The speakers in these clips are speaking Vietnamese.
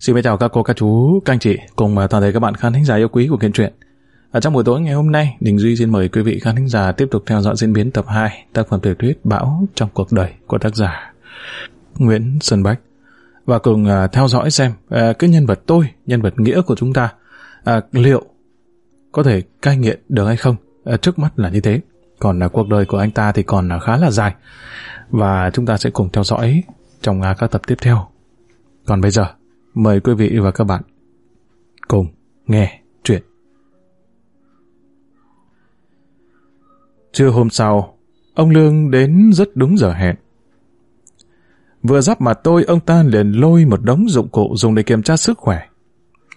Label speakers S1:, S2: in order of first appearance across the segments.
S1: Xin chào các cô, các chú, các anh chị cùng à, toàn thể các bạn khán thính giả yêu quý của kênh truyện. Ở trong buổi tối ngày hôm nay, Đình Duy xin mời quý vị khán thính giả tiếp tục theo dõi diễn biến tập 2 tác phẩm tiểu thuyết Bão trong cuộc đời của tác giả Nguyễn Sơn Bách và cùng uh, theo dõi xem uh, cái nhân vật tôi, nhân vật nghĩa của chúng ta uh, liệu có thể cai nghiện được hay không. Uh, trước mắt là như thế. Còn uh, cuộc đời của anh ta thì còn uh, khá là dài và chúng ta sẽ cùng theo dõi trong uh, các tập tiếp theo. Còn bây giờ, mời quý vị và các bạn cùng nghe chuyện. Trưa hôm sau, ông Lương đến rất đúng giờ hẹn. Vừa giáp mặt tôi, ông ta liền lôi một đống dụng cụ dùng để kiểm tra sức khỏe.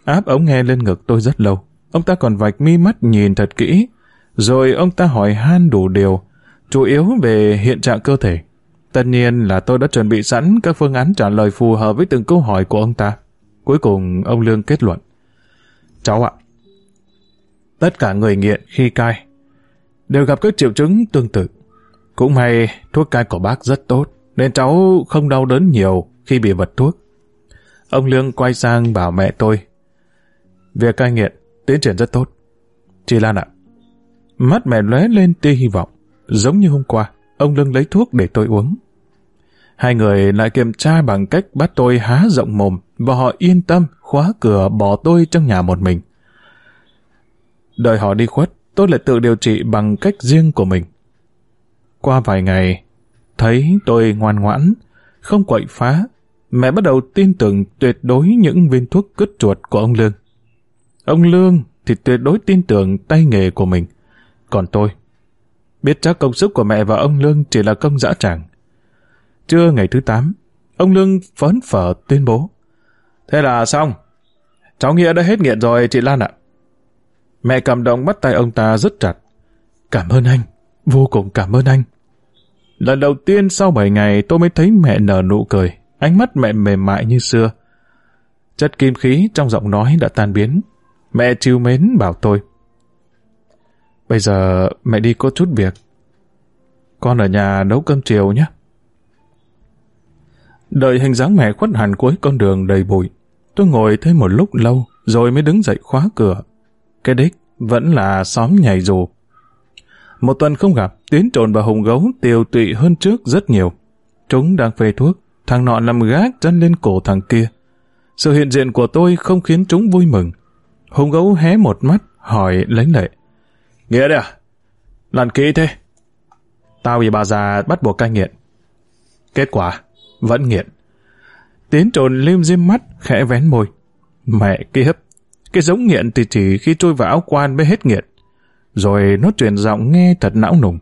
S1: Áp ống nghe lên ngực tôi rất lâu. Ông ta còn vạch mi mắt nhìn thật kỹ, rồi ông ta hỏi han đủ điều, chủ yếu về hiện trạng cơ thể. Tất nhiên là tôi đã chuẩn bị sẵn các phương án trả lời phù hợp với từng câu hỏi của ông ta. Cuối cùng ông Lương kết luận. Cháu ạ, tất cả người nghiện khi cai đều gặp các triệu chứng tương tự. Cũng may thuốc cai của bác rất tốt, nên cháu không đau đớn nhiều khi bị vật thuốc. Ông Lương quay sang bảo mẹ tôi. Việc cai nghiện tiến triển rất tốt. Chị Lan ạ. Mắt mẹ lóe lên tia hy vọng. Giống như hôm qua, ông Lương lấy thuốc để tôi uống. Hai người lại kiểm tra bằng cách bắt tôi há rộng mồm và họ yên tâm khóa cửa bỏ tôi trong nhà một mình. Đợi họ đi khuất, tôi lại tự điều trị bằng cách riêng của mình. Qua vài ngày, thấy tôi ngoan ngoãn, không quậy phá, mẹ bắt đầu tin tưởng tuyệt đối những viên thuốc cứt chuột của ông Lương. Ông Lương thì tuyệt đối tin tưởng tay nghề của mình. Còn tôi, biết chắc công sức của mẹ và ông Lương chỉ là công dã tràng. Trưa ngày thứ 8, ông Lương phấn phở tuyên bố. Thế là xong. Cháu Nghĩa đã hết nghiện rồi chị Lan ạ. Mẹ cảm động bắt tay ông ta rất chặt. Cảm ơn anh, vô cùng cảm ơn anh. Lần đầu tiên sau 7 ngày tôi mới thấy mẹ nở nụ cười, ánh mắt mẹ mềm mại như xưa. Chất kim khí trong giọng nói đã tan biến. Mẹ chiều mến bảo tôi. Bây giờ mẹ đi có chút việc. Con ở nhà nấu cơm chiều nhé. Đợi hình dáng mẹ khuất hẳn cuối con đường đầy bụi. Tôi ngồi thêm một lúc lâu, rồi mới đứng dậy khóa cửa. Cái đích vẫn là xóm nhảy dù. Một tuần không gặp, Tiến trồn và Hùng Gấu tiêu tụy hơn trước rất nhiều. Chúng đang phê thuốc, thằng nọ nằm gác chân lên cổ thằng kia. Sự hiện diện của tôi không khiến chúng vui mừng. Hùng Gấu hé một mắt, hỏi lấy lệ. Nghĩa đấy à? Làm kỹ thế. Tao vì bà già bắt buộc cai nghiện. Kết quả, vẫn nghiện. Tiến trồn liêm diêm mắt, khẽ vén môi. Mẹ kiếp, cái giống nghiện thì chỉ khi trôi vào áo quan mới hết nghiện. Rồi nó truyền giọng nghe thật não nùng.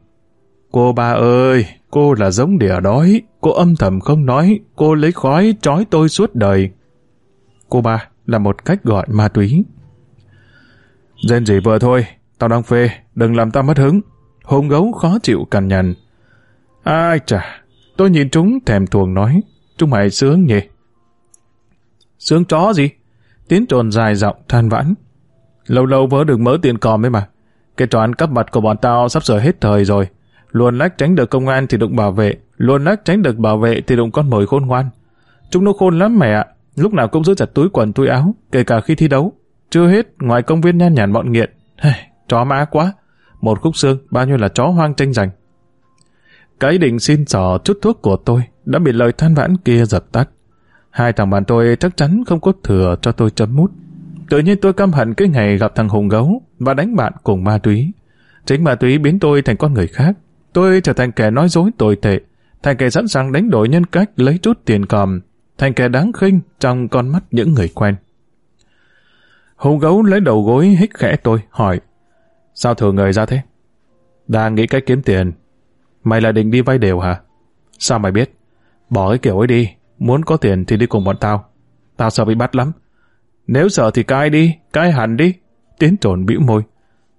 S1: Cô ba ơi, cô là giống đỉa đói, cô âm thầm không nói, cô lấy khói trói tôi suốt đời. Cô ba là một cách gọi ma túy. Dên gì vừa thôi, tao đang phê, đừng làm tao mất hứng. Hùng gấu khó chịu cằn nhằn. Ai chà, tôi nhìn chúng thèm thuồng nói, chúng mày sướng nhỉ? Sướng chó gì? Tiến trồn dài giọng than vãn. Lâu lâu vớ được mớ tiền còm ấy mà. Cái trò ăn cắp mặt của bọn tao sắp sửa hết thời rồi. Luôn lách tránh được công an thì đụng bảo vệ, luôn lách tránh được bảo vệ thì đụng con mồi khôn ngoan. Chúng nó khôn lắm mẹ ạ, lúc nào cũng giữ chặt túi quần túi áo, kể cả khi thi đấu. Chưa hết, ngoài công viên nhan nhản bọn nghiện. Hey, chó mã quá. Một khúc xương, bao nhiêu là chó hoang tranh giành. Cái định xin sò chút thuốc của tôi đã bị lời than vãn kia dập tắt. Hai thằng bạn tôi chắc chắn không có thừa cho tôi chấm mút. Tự nhiên tôi căm hận cái ngày gặp thằng Hùng Gấu và đánh bạn cùng ma túy. Chính ma túy biến tôi thành con người khác. Tôi trở thành kẻ nói dối tồi tệ, thành kẻ sẵn sàng đánh đổi nhân cách lấy chút tiền còm, thành kẻ đáng khinh trong con mắt những người quen. Hùng Gấu lấy đầu gối hít khẽ tôi, hỏi Sao thừa người ra thế? Đang nghĩ cách kiếm tiền. Mày lại định đi vay đều hả? Sao mày biết? Bỏ cái kiểu ấy đi, muốn có tiền thì đi cùng bọn tao. Tao sợ bị bắt lắm. Nếu sợ thì cai đi, cai hẳn đi. Tiến trồn bĩu môi.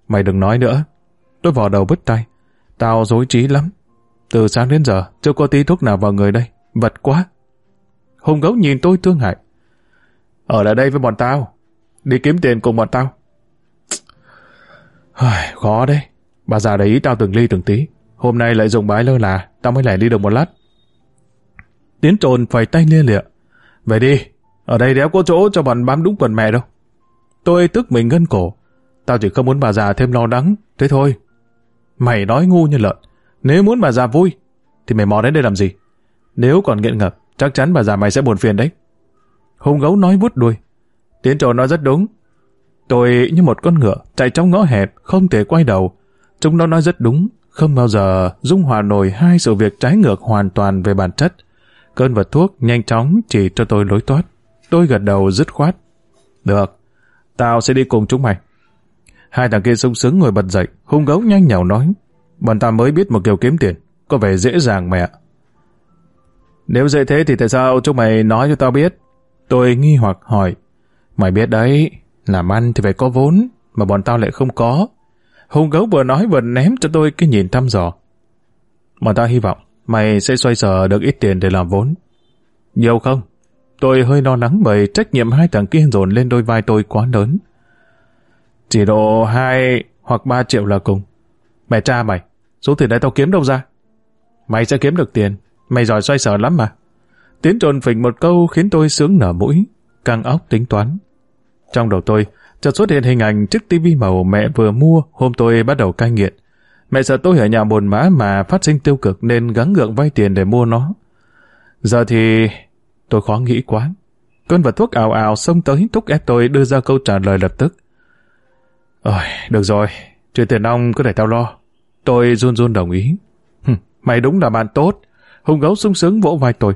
S1: Mày đừng nói nữa. Tôi vò đầu bứt tay. Tao dối trí lắm. Từ sáng đến giờ, chưa có tí thuốc nào vào người đây. Vật quá. Hùng gấu nhìn tôi thương hại. Ở lại đây với bọn tao. Đi kiếm tiền cùng bọn tao. Khó đấy. Bà già đấy tao từng ly từng tí. Hôm nay lại dùng bái lơ là, tao mới lẻ đi được một lát. Tiến trồn phải tay lia lịa. Về đi, Ở đây đéo có chỗ cho bọn bám đúng quần mẹ đâu. Tôi tức mình ngân cổ. Tao chỉ không muốn bà già thêm lo lắng, thế thôi. Mày nói ngu như lợn. Nếu muốn bà già vui, thì mày mò đến đây làm gì? Nếu còn nghiện ngập, chắc chắn bà già mày sẽ buồn phiền đấy. Hùng gấu nói vút đuôi. Tiến trồn nói rất đúng. Tôi như một con ngựa chạy trong ngõ hẹp, không thể quay đầu. Chúng nó nói rất đúng, không bao giờ dung hòa nổi hai sự việc trái ngược hoàn toàn về bản chất. Cơn vật thuốc nhanh chóng chỉ cho tôi lối thoát. Tôi gật đầu dứt khoát. Được, tao sẽ đi cùng chúng mày. Hai thằng kia sung sướng ngồi bật dậy, hung gấu nhanh nhảu nói. Bọn ta mới biết một kiểu kiếm tiền, có vẻ dễ dàng mẹ. Nếu dễ thế thì tại sao chúng mày nói cho tao biết? Tôi nghi hoặc hỏi. Mày biết đấy, làm ăn thì phải có vốn, mà bọn tao lại không có. Hùng gấu vừa nói vừa ném cho tôi cái nhìn thăm dò. Mà ta hy vọng mày sẽ xoay sở được ít tiền để làm vốn. Nhiều không? Tôi hơi lo lắng bởi trách nhiệm hai thằng kia dồn lên đôi vai tôi quá lớn. Chỉ độ hai hoặc ba triệu là cùng. Mẹ cha mày, số tiền đấy tao kiếm đâu ra? Mày sẽ kiếm được tiền, mày giỏi xoay sở lắm mà. Tiến trồn phình một câu khiến tôi sướng nở mũi, căng óc tính toán. Trong đầu tôi, chợt xuất hiện hình ảnh chiếc tivi màu mẹ vừa mua hôm tôi bắt đầu cai nghiện. Mẹ sợ tôi ở nhà buồn má mà phát sinh tiêu cực nên gắng gượng vay tiền để mua nó. Giờ thì tôi khó nghĩ quá. Cơn vật thuốc ảo ảo xông tới thúc ép tôi đưa ra câu trả lời lập tức. Ôi, được rồi, chuyện tiền ông cứ để tao lo. Tôi run run đồng ý. mày đúng là bạn tốt. Hùng gấu sung sướng vỗ vai tôi.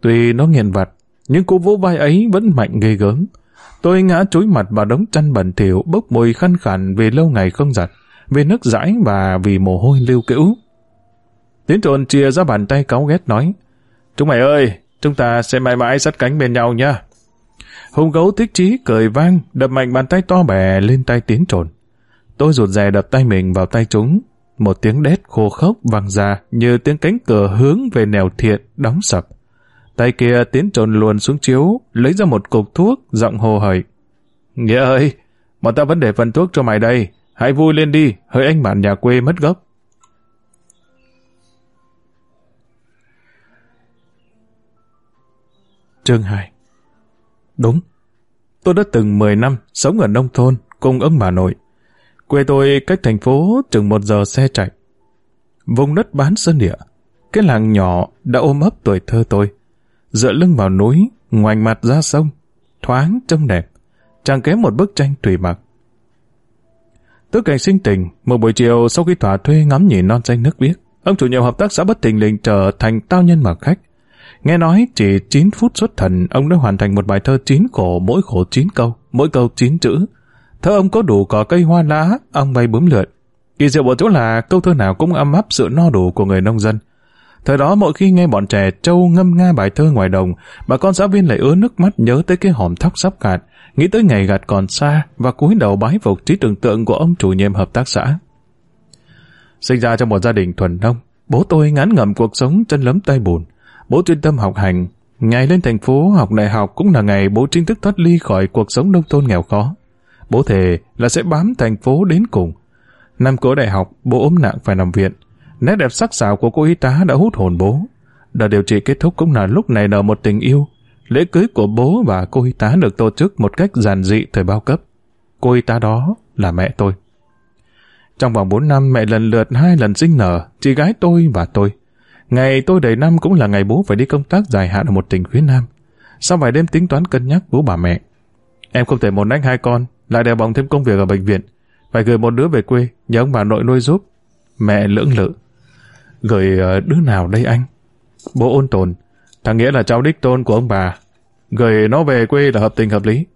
S1: Tuy nó nghiền vặt, nhưng cú vỗ vai ấy vẫn mạnh ghê gớm. Tôi ngã chúi mặt vào đống chăn bẩn thỉu bốc mùi khăn khẳng vì lâu ngày không giặt, vì nước dãi và vì mồ hôi lưu cữu. Tiến trồn chia ra bàn tay cáu ghét nói, Chúng mày ơi, chúng ta sẽ mãi mãi sát cánh bên nhau nha. Hùng gấu thích chí cười vang, đập mạnh bàn tay to bè lên tay tiến trồn. Tôi rụt rè đập tay mình vào tay chúng. Một tiếng đét khô khốc vang ra như tiếng cánh cửa hướng về nẻo thiện đóng sập. Tay kia tiến trồn luồn xuống chiếu, lấy ra một cục thuốc, giọng hồ hởi. Nghĩa ơi, bọn ta vẫn để phần thuốc cho mày đây. Hãy vui lên đi, hơi anh bạn nhà quê mất gốc. Chương 2 Đúng, tôi đã từng 10 năm sống ở nông thôn cùng ông bà nội. Quê tôi cách thành phố chừng một giờ xe chạy. Vùng đất bán sơn địa, cái làng nhỏ đã ôm ấp tuổi thơ tôi. Dựa lưng vào núi, ngoảnh mặt ra sông, thoáng trông đẹp, chẳng kém một bức tranh tùy mặc. Tức cảnh sinh tình, một buổi chiều sau khi thỏa thuê ngắm nhìn non xanh nước biếc, ông chủ nhiệm hợp tác xã bất tình lình trở thành tao nhân mặc khách. Nghe nói chỉ 9 phút xuất thần, ông đã hoàn thành một bài thơ chín khổ, mỗi khổ 9 câu, mỗi câu 9 chữ. Thơ ông có đủ cỏ cây hoa lá, ông bay bướm lượn. Kỳ diệu ở chỗ là câu thơ nào cũng âm áp sự no đủ của người nông dân. Thời đó mỗi khi nghe bọn trẻ trâu ngâm nga bài thơ ngoài đồng, bà con giáo viên lại ứa nước mắt nhớ tới cái hòm thóc sắp gạt, nghĩ tới ngày gạt còn xa và cúi đầu bái phục trí tưởng tượng của ông chủ nhiệm hợp tác xã. Sinh ra trong một gia đình thuần nông, bố tôi ngán ngẩm cuộc sống chân lấm tay bùn. Bố chuyên tâm học hành, ngày lên thành phố học đại học cũng là ngày bố chính thức thoát ly khỏi cuộc sống nông thôn nghèo khó. Bố thề là sẽ bám thành phố đến cùng. Năm cuối đại học, bố ốm nặng phải nằm viện. Nét đẹp sắc sảo của cô y tá đã hút hồn bố. Đợt điều trị kết thúc cũng là lúc này nở một tình yêu. Lễ cưới của bố và cô y tá được tổ chức một cách giản dị thời bao cấp. Cô y tá đó là mẹ tôi. Trong vòng 4 năm mẹ lần lượt hai lần sinh nở, chị gái tôi và tôi. Ngày tôi đầy năm cũng là ngày bố phải đi công tác dài hạn ở một tỉnh phía Nam. Sau vài đêm tính toán cân nhắc bố bà mẹ. Em không thể một nách hai con, lại đeo bỏng thêm công việc ở bệnh viện. Phải gửi một đứa về quê, nhờ ông bà nội nuôi giúp. Mẹ lưỡng lự. Gửi ờ, đứa nào đây anh? Bố ôn tồn. Thằng Nghĩa là cháu đích tôn của ông bà. Gửi nó về quê là hợp tình hợp lý.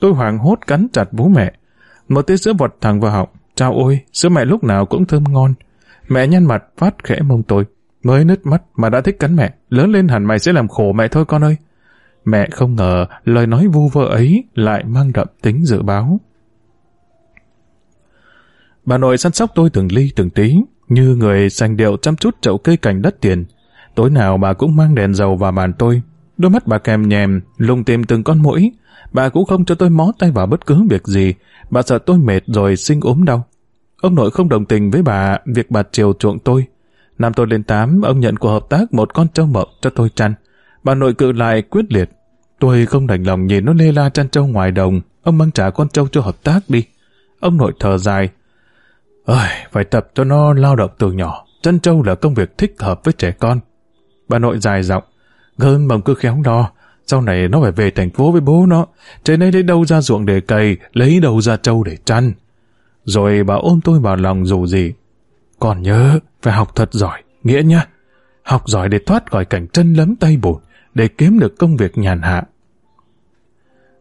S1: Tôi hoảng hốt cắn chặt bố mẹ. Một tia sữa vọt thẳng vào họng. Chào ôi, sữa mẹ lúc nào cũng thơm ngon. Mẹ nhăn mặt phát khẽ mông tôi. Mới nứt mắt mà đã thích cắn mẹ. Lớn lên hẳn mày sẽ làm khổ mẹ thôi con ơi. Mẹ không ngờ lời nói vu vơ ấy lại mang đậm tính dự báo. Bà nội săn sóc tôi từng ly từng tí, như người sành điệu chăm chút chậu cây cảnh đất tiền. Tối nào bà cũng mang đèn dầu vào bàn tôi. Đôi mắt bà kèm nhèm, lùng tìm từng con mũi. Bà cũng không cho tôi mó tay vào bất cứ việc gì. Bà sợ tôi mệt rồi sinh ốm đau. Ông nội không đồng tình với bà việc bà chiều chuộng tôi. Năm tôi lên tám, ông nhận của hợp tác một con trâu mộng cho tôi chăn. Bà nội cự lại quyết liệt. Tôi không đành lòng nhìn nó lê la chăn trâu ngoài đồng, ông mang trả con trâu cho hợp tác đi. Ông nội thở dài. Ơi, phải tập cho nó lao động từ nhỏ, chân trâu là công việc thích hợp với trẻ con. Bà nội dài giọng, gơn mầm cứ khéo đo, sau này nó phải về thành phố với bố nó, trên đây lấy đâu ra ruộng để cày, lấy đâu ra trâu để chăn. Rồi bà ôm tôi vào lòng dù gì. Còn nhớ, phải học thật giỏi, nghĩa nhá. Học giỏi để thoát khỏi cảnh chân lấm tay bùn, để kiếm được công việc nhàn hạ.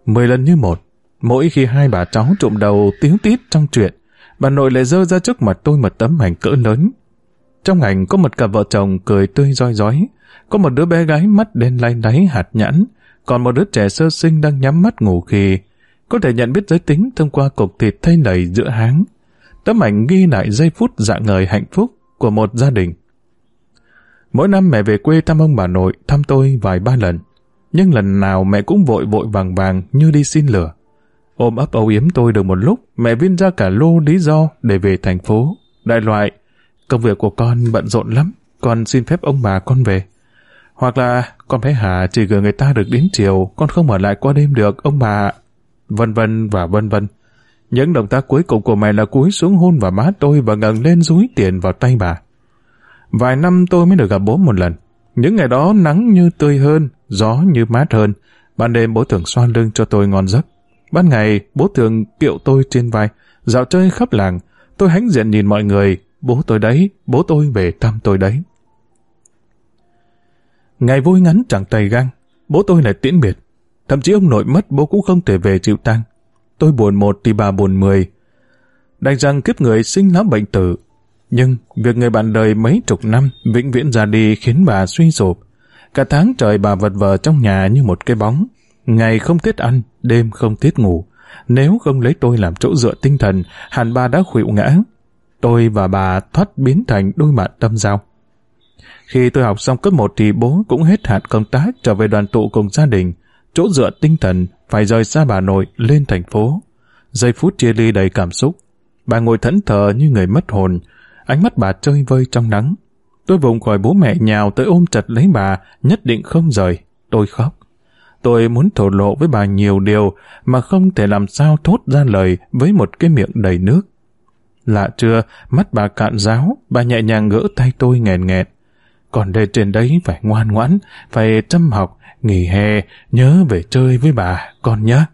S1: Mười lần như một, mỗi khi hai bà cháu trộm đầu tiếng tít trong chuyện, bà nội lại dơ ra trước mặt tôi một tấm ảnh cỡ lớn. Trong ảnh có một cặp vợ chồng cười tươi roi rói, có một đứa bé gái mắt đen lay đáy hạt nhãn, còn một đứa trẻ sơ sinh đang nhắm mắt ngủ khì. có thể nhận biết giới tính thông qua cục thịt thay lầy giữa háng. Tấm ảnh ghi lại giây phút dạng ngời hạnh phúc của một gia đình. Mỗi năm mẹ về quê thăm ông bà nội, thăm tôi vài ba lần. Nhưng lần nào mẹ cũng vội vội vàng vàng như đi xin lửa. Ôm ấp âu yếm tôi được một lúc, mẹ viên ra cả lô lý do để về thành phố. Đại loại, công việc của con bận rộn lắm, con xin phép ông bà con về. Hoặc là con bé Hà chỉ gửi người ta được đến chiều, con không ở lại qua đêm được, ông bà... Vân vân và vân vân. Những động tác cuối cùng của mẹ là cúi xuống hôn vào má tôi và ngẩng lên dúi tiền vào tay bà. Vài năm tôi mới được gặp bố một lần. Những ngày đó nắng như tươi hơn, gió như mát hơn. Ban đêm bố thường xoa lưng cho tôi ngon giấc. Ban ngày bố thường kiệu tôi trên vai, dạo chơi khắp làng. Tôi hãnh diện nhìn mọi người, bố tôi đấy, bố tôi về thăm tôi đấy. Ngày vui ngắn chẳng tay gang, bố tôi lại tiễn biệt. Thậm chí ông nội mất bố cũng không thể về chịu tang. Tôi buồn một thì bà buồn mười. Đành rằng kiếp người sinh lão bệnh tử. Nhưng việc người bạn đời mấy chục năm vĩnh viễn ra đi khiến bà suy sụp. Cả tháng trời bà vật vờ trong nhà như một cái bóng. Ngày không tiết ăn, đêm không tiết ngủ. Nếu không lấy tôi làm chỗ dựa tinh thần, hẳn bà đã khuỵu ngã. Tôi và bà thoát biến thành đôi bạn tâm giao. Khi tôi học xong cấp 1 thì bố cũng hết hạn công tác trở về đoàn tụ cùng gia đình. Chỗ dựa tinh thần phải rời xa bà nội lên thành phố. Giây phút chia ly đầy cảm xúc. Bà ngồi thẫn thờ như người mất hồn. Ánh mắt bà chơi vơi trong nắng. Tôi vùng khỏi bố mẹ nhào tới ôm chặt lấy bà, nhất định không rời. Tôi khóc. Tôi muốn thổ lộ với bà nhiều điều mà không thể làm sao thốt ra lời với một cái miệng đầy nước. Lạ chưa, mắt bà cạn ráo, bà nhẹ nhàng gỡ tay tôi nghẹn nghẹn. Còn đây trên đấy phải ngoan ngoãn, phải chăm học, nghỉ hè, nhớ về chơi với bà, con nhé.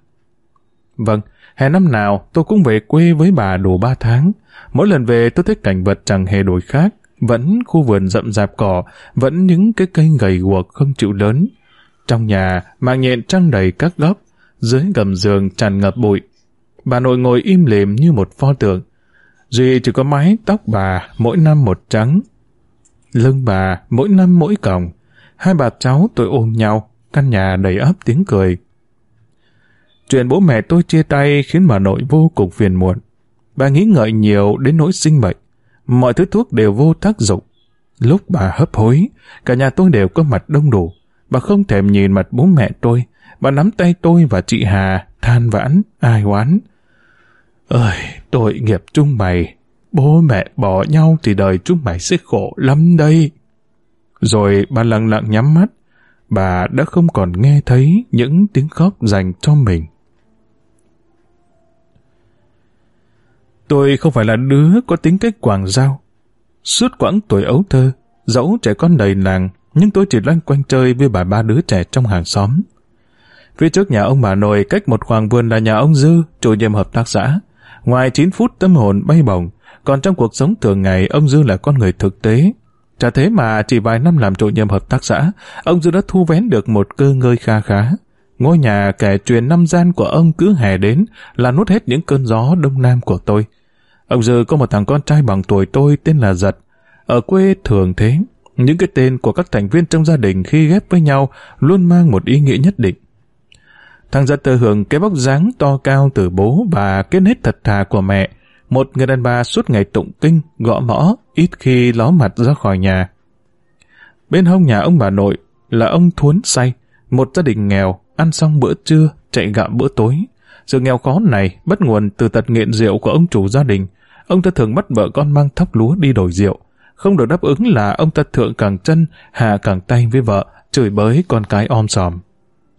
S1: Vâng, hè năm nào tôi cũng về quê với bà đủ ba tháng. Mỗi lần về tôi thấy cảnh vật chẳng hề đổi khác. Vẫn khu vườn rậm rạp cỏ, vẫn những cái cây gầy guộc không chịu lớn. Trong nhà, mạng nhện trăng đầy các góc, dưới gầm giường tràn ngập bụi. Bà nội ngồi im lìm như một pho tượng. Duy chỉ có mái tóc bà mỗi năm một trắng, Lưng bà mỗi năm mỗi còng. Hai bà cháu tôi ôm nhau, căn nhà đầy ấp tiếng cười. Chuyện bố mẹ tôi chia tay khiến bà nội vô cùng phiền muộn. Bà nghĩ ngợi nhiều đến nỗi sinh bệnh. Mọi thứ thuốc đều vô tác dụng. Lúc bà hấp hối, cả nhà tôi đều có mặt đông đủ. Bà không thèm nhìn mặt bố mẹ tôi. Bà nắm tay tôi và chị Hà, than vãn, ai oán. Ơi, tội nghiệp chúng mày, Bố mẹ bỏ nhau thì đời chúng mày sẽ khổ lắm đây. Rồi bà lặng lặng nhắm mắt, bà đã không còn nghe thấy những tiếng khóc dành cho mình. Tôi không phải là đứa có tính cách quảng giao. Suốt quãng tuổi ấu thơ, dẫu trẻ con đầy làng, nhưng tôi chỉ loanh quanh chơi với bà ba đứa trẻ trong hàng xóm. Phía trước nhà ông bà nội cách một khoảng vườn là nhà ông Dư, chủ nhiệm hợp tác xã. Ngoài 9 phút tâm hồn bay bổng, còn trong cuộc sống thường ngày, ông Dư là con người thực tế. Chả thế mà chỉ vài năm làm chủ nhiệm hợp tác xã, ông Dư đã thu vén được một cơ ngơi kha khá. Ngôi nhà kẻ truyền năm gian của ông cứ hè đến là nuốt hết những cơn gió đông nam của tôi. Ông Dư có một thằng con trai bằng tuổi tôi tên là Giật. Ở quê thường thế, những cái tên của các thành viên trong gia đình khi ghép với nhau luôn mang một ý nghĩa nhất định. Thằng Giật tờ hưởng cái bóc dáng to cao từ bố và cái nết thật thà của mẹ, một người đàn bà suốt ngày tụng kinh, gõ mõ, ít khi ló mặt ra khỏi nhà. Bên hông nhà ông bà nội là ông Thuấn say, một gia đình nghèo, ăn xong bữa trưa, chạy gạo bữa tối. Sự nghèo khó này bắt nguồn từ tật nghiện rượu của ông chủ gia đình. Ông ta thường bắt vợ con mang thóc lúa đi đổi rượu. Không được đáp ứng là ông ta thượng càng chân, hạ càng tay với vợ, chửi bới con cái om sòm.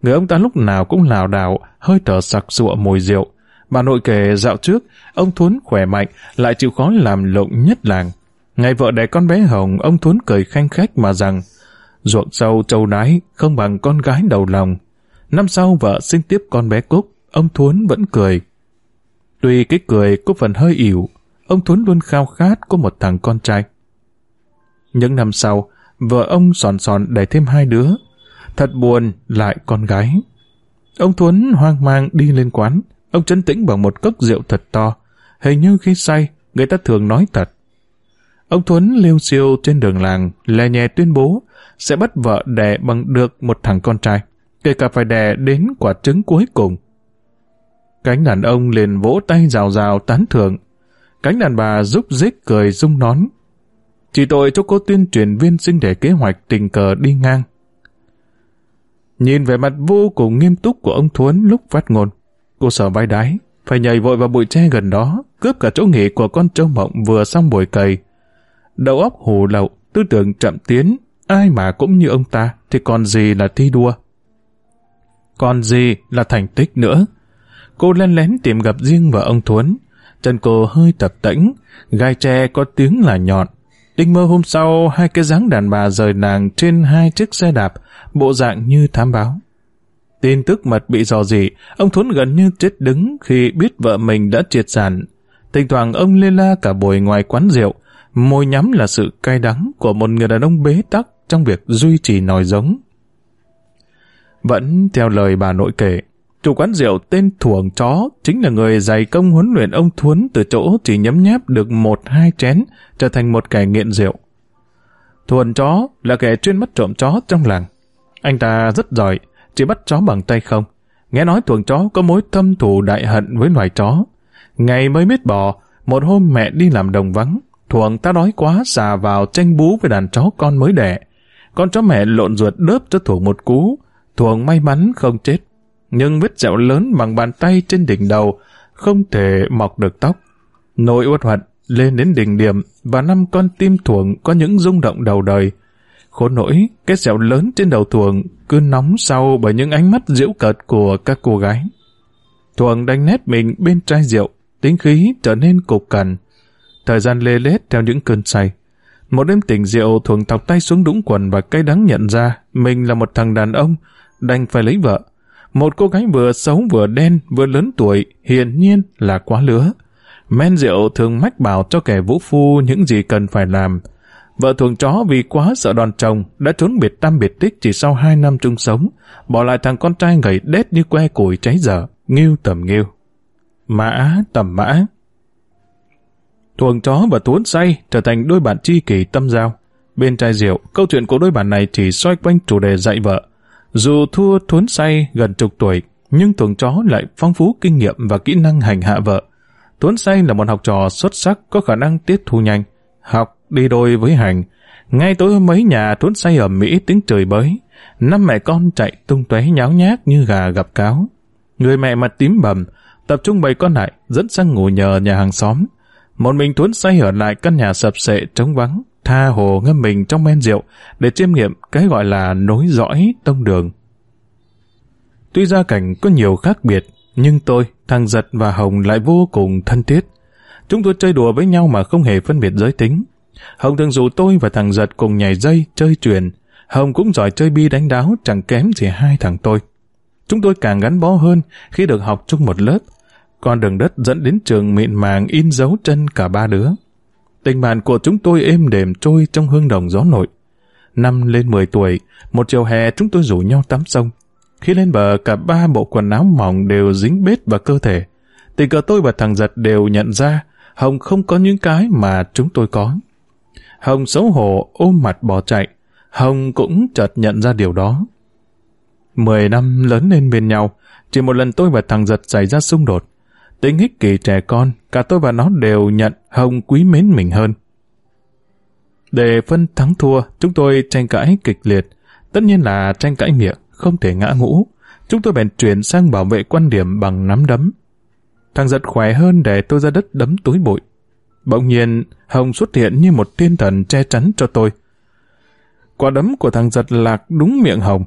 S1: Người ông ta lúc nào cũng lảo đảo, hơi thở sặc sụa mùi rượu. Bà nội kể dạo trước, ông Thuấn khỏe mạnh, lại chịu khó làm lộng nhất làng. Ngày vợ đẻ con bé Hồng, ông Thuấn cười khanh khách mà rằng, ruộng sâu trâu đái không bằng con gái đầu lòng. Năm sau vợ sinh tiếp con bé Cúc, ông Thuấn vẫn cười. Tuy cái cười có phần hơi ỉu, ông Thuấn luôn khao khát có một thằng con trai. Những năm sau, vợ ông sòn sòn đẻ thêm hai đứa. Thật buồn, lại con gái. Ông Thuấn hoang mang đi lên quán, ông chấn tĩnh bằng một cốc rượu thật to. Hình như khi say, người ta thường nói thật. Ông Thuấn liêu siêu trên đường làng, lè nhẹ tuyên bố sẽ bắt vợ đẻ bằng được một thằng con trai, kể cả phải đẻ đến quả trứng cuối cùng. Cánh đàn ông liền vỗ tay rào rào tán thưởng. Cánh đàn bà rúc rích cười rung nón. Chỉ tội cho cô tuyên truyền viên sinh để kế hoạch tình cờ đi ngang. Nhìn về mặt vô cùng nghiêm túc của ông Thuấn lúc phát ngôn, cô sợ vai đái, phải nhảy vội vào bụi tre gần đó, cướp cả chỗ nghỉ của con trâu mộng vừa xong buổi cày. Đầu óc hù lậu, tư tưởng chậm tiến, ai mà cũng như ông ta thì còn gì là thi đua. Còn gì là thành tích nữa. Cô len lén tìm gặp riêng vợ ông Thuấn. Chân cô hơi tập tĩnh, gai tre có tiếng là nhọn. Tình mơ hôm sau, hai cái dáng đàn bà rời nàng trên hai chiếc xe đạp, bộ dạng như thám báo. Tin tức mật bị dò dỉ, ông thốn gần như chết đứng khi biết vợ mình đã triệt sản. Thỉnh thoảng ông lê la cả buổi ngoài quán rượu, môi nhắm là sự cay đắng của một người đàn ông bế tắc trong việc duy trì nòi giống. Vẫn theo lời bà nội kể, chủ quán rượu tên Thuồng Chó chính là người dày công huấn luyện ông Thuấn từ chỗ chỉ nhấm nháp được một hai chén trở thành một kẻ nghiện rượu. Thuần Chó là kẻ chuyên bắt trộm chó trong làng. Anh ta rất giỏi, chỉ bắt chó bằng tay không. Nghe nói Thuồng Chó có mối thâm thù đại hận với loài chó. Ngày mới biết bò, một hôm mẹ đi làm đồng vắng, Thuồng ta đói quá xà vào tranh bú với đàn chó con mới đẻ. Con chó mẹ lộn ruột đớp cho Thuồng một cú. Thuồng may mắn không chết. Nhưng vết sẹo lớn bằng bàn tay trên đỉnh đầu không thể mọc được tóc. Nỗi uất hận lên đến đỉnh điểm và năm con tim Thuồng có những rung động đầu đời. Khốn nỗi, cái sẹo lớn trên đầu Thuồng cứ nóng sau bởi những ánh mắt diễu cợt của các cô gái. Thuồng đánh nét mình bên chai rượu, tính khí trở nên cục cằn. Thời gian lê lết theo những cơn say. Một đêm tỉnh rượu thuồng thọc tay xuống đũng quần và cay đắng nhận ra mình là một thằng đàn ông, đành phải lấy vợ. Một cô gái vừa xấu vừa đen vừa lớn tuổi, hiển nhiên là quá lứa. Men rượu thường mách bảo cho kẻ vũ phu những gì cần phải làm. Vợ thường chó vì quá sợ đòn chồng đã trốn biệt tâm biệt tích chỉ sau hai năm chung sống, bỏ lại thằng con trai gầy đét như que củi cháy dở, nghiêu tầm nghiêu. Mã tầm mã, Thuồng chó và Tuấn say trở thành đôi bạn tri kỷ tâm giao. Bên trai rượu, câu chuyện của đôi bạn này chỉ xoay quanh chủ đề dạy vợ. Dù thua Thốn say gần chục tuổi, nhưng tuồng chó lại phong phú kinh nghiệm và kỹ năng hành hạ vợ. Tuấn say là một học trò xuất sắc có khả năng tiếp thu nhanh. Học đi đôi với hành. Ngay tối hôm ấy nhà Tuấn say ở Mỹ tiếng trời bới. Năm mẹ con chạy tung tóe nháo nhác như gà gặp cáo. Người mẹ mặt tím bầm, tập trung bầy con lại, dẫn sang ngủ nhờ nhà hàng xóm. Một mình Tuấn say ở lại căn nhà sập sệ trống vắng, tha hồ ngâm mình trong men rượu để chiêm nghiệm cái gọi là nối dõi tông đường. Tuy gia cảnh có nhiều khác biệt, nhưng tôi, thằng Giật và Hồng lại vô cùng thân thiết. Chúng tôi chơi đùa với nhau mà không hề phân biệt giới tính. Hồng thường rủ tôi và thằng Giật cùng nhảy dây, chơi truyền. Hồng cũng giỏi chơi bi đánh đáo chẳng kém gì hai thằng tôi. Chúng tôi càng gắn bó hơn khi được học chung một lớp, con đường đất dẫn đến trường mịn màng in dấu chân cả ba đứa. Tình bạn của chúng tôi êm đềm trôi trong hương đồng gió nội. Năm lên 10 tuổi, một chiều hè chúng tôi rủ nhau tắm sông. Khi lên bờ, cả ba bộ quần áo mỏng đều dính bết vào cơ thể. Tình cờ tôi và thằng Giật đều nhận ra Hồng không có những cái mà chúng tôi có. Hồng xấu hổ ôm mặt bỏ chạy. Hồng cũng chợt nhận ra điều đó. Mười năm lớn lên bên nhau, chỉ một lần tôi và thằng Giật xảy ra xung đột. Tính hích kỳ trẻ con, cả tôi và nó đều nhận Hồng quý mến mình hơn. Để phân thắng thua, chúng tôi tranh cãi kịch liệt. Tất nhiên là tranh cãi miệng, không thể ngã ngũ. Chúng tôi bèn chuyển sang bảo vệ quan điểm bằng nắm đấm. Thằng giật khỏe hơn để tôi ra đất đấm túi bụi. Bỗng nhiên, Hồng xuất hiện như một thiên thần che chắn cho tôi. Quả đấm của thằng giật lạc đúng miệng Hồng.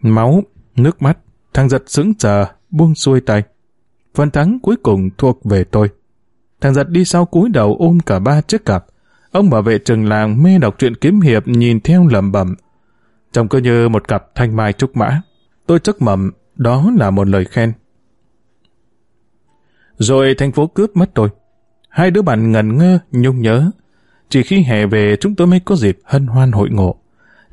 S1: Máu, nước mắt, Thằng giật sững sờ, buông xuôi tay. Phần thắng cuối cùng thuộc về tôi. Thằng giật đi sau cúi đầu ôm cả ba chiếc cặp. Ông bảo vệ trường làng mê đọc truyện kiếm hiệp nhìn theo lẩm bẩm. Trông cứ như một cặp thanh mai trúc mã. Tôi chắc mầm, đó là một lời khen. Rồi thành phố cướp mất tôi. Hai đứa bạn ngần ngơ, nhung nhớ. Chỉ khi hè về chúng tôi mới có dịp hân hoan hội ngộ.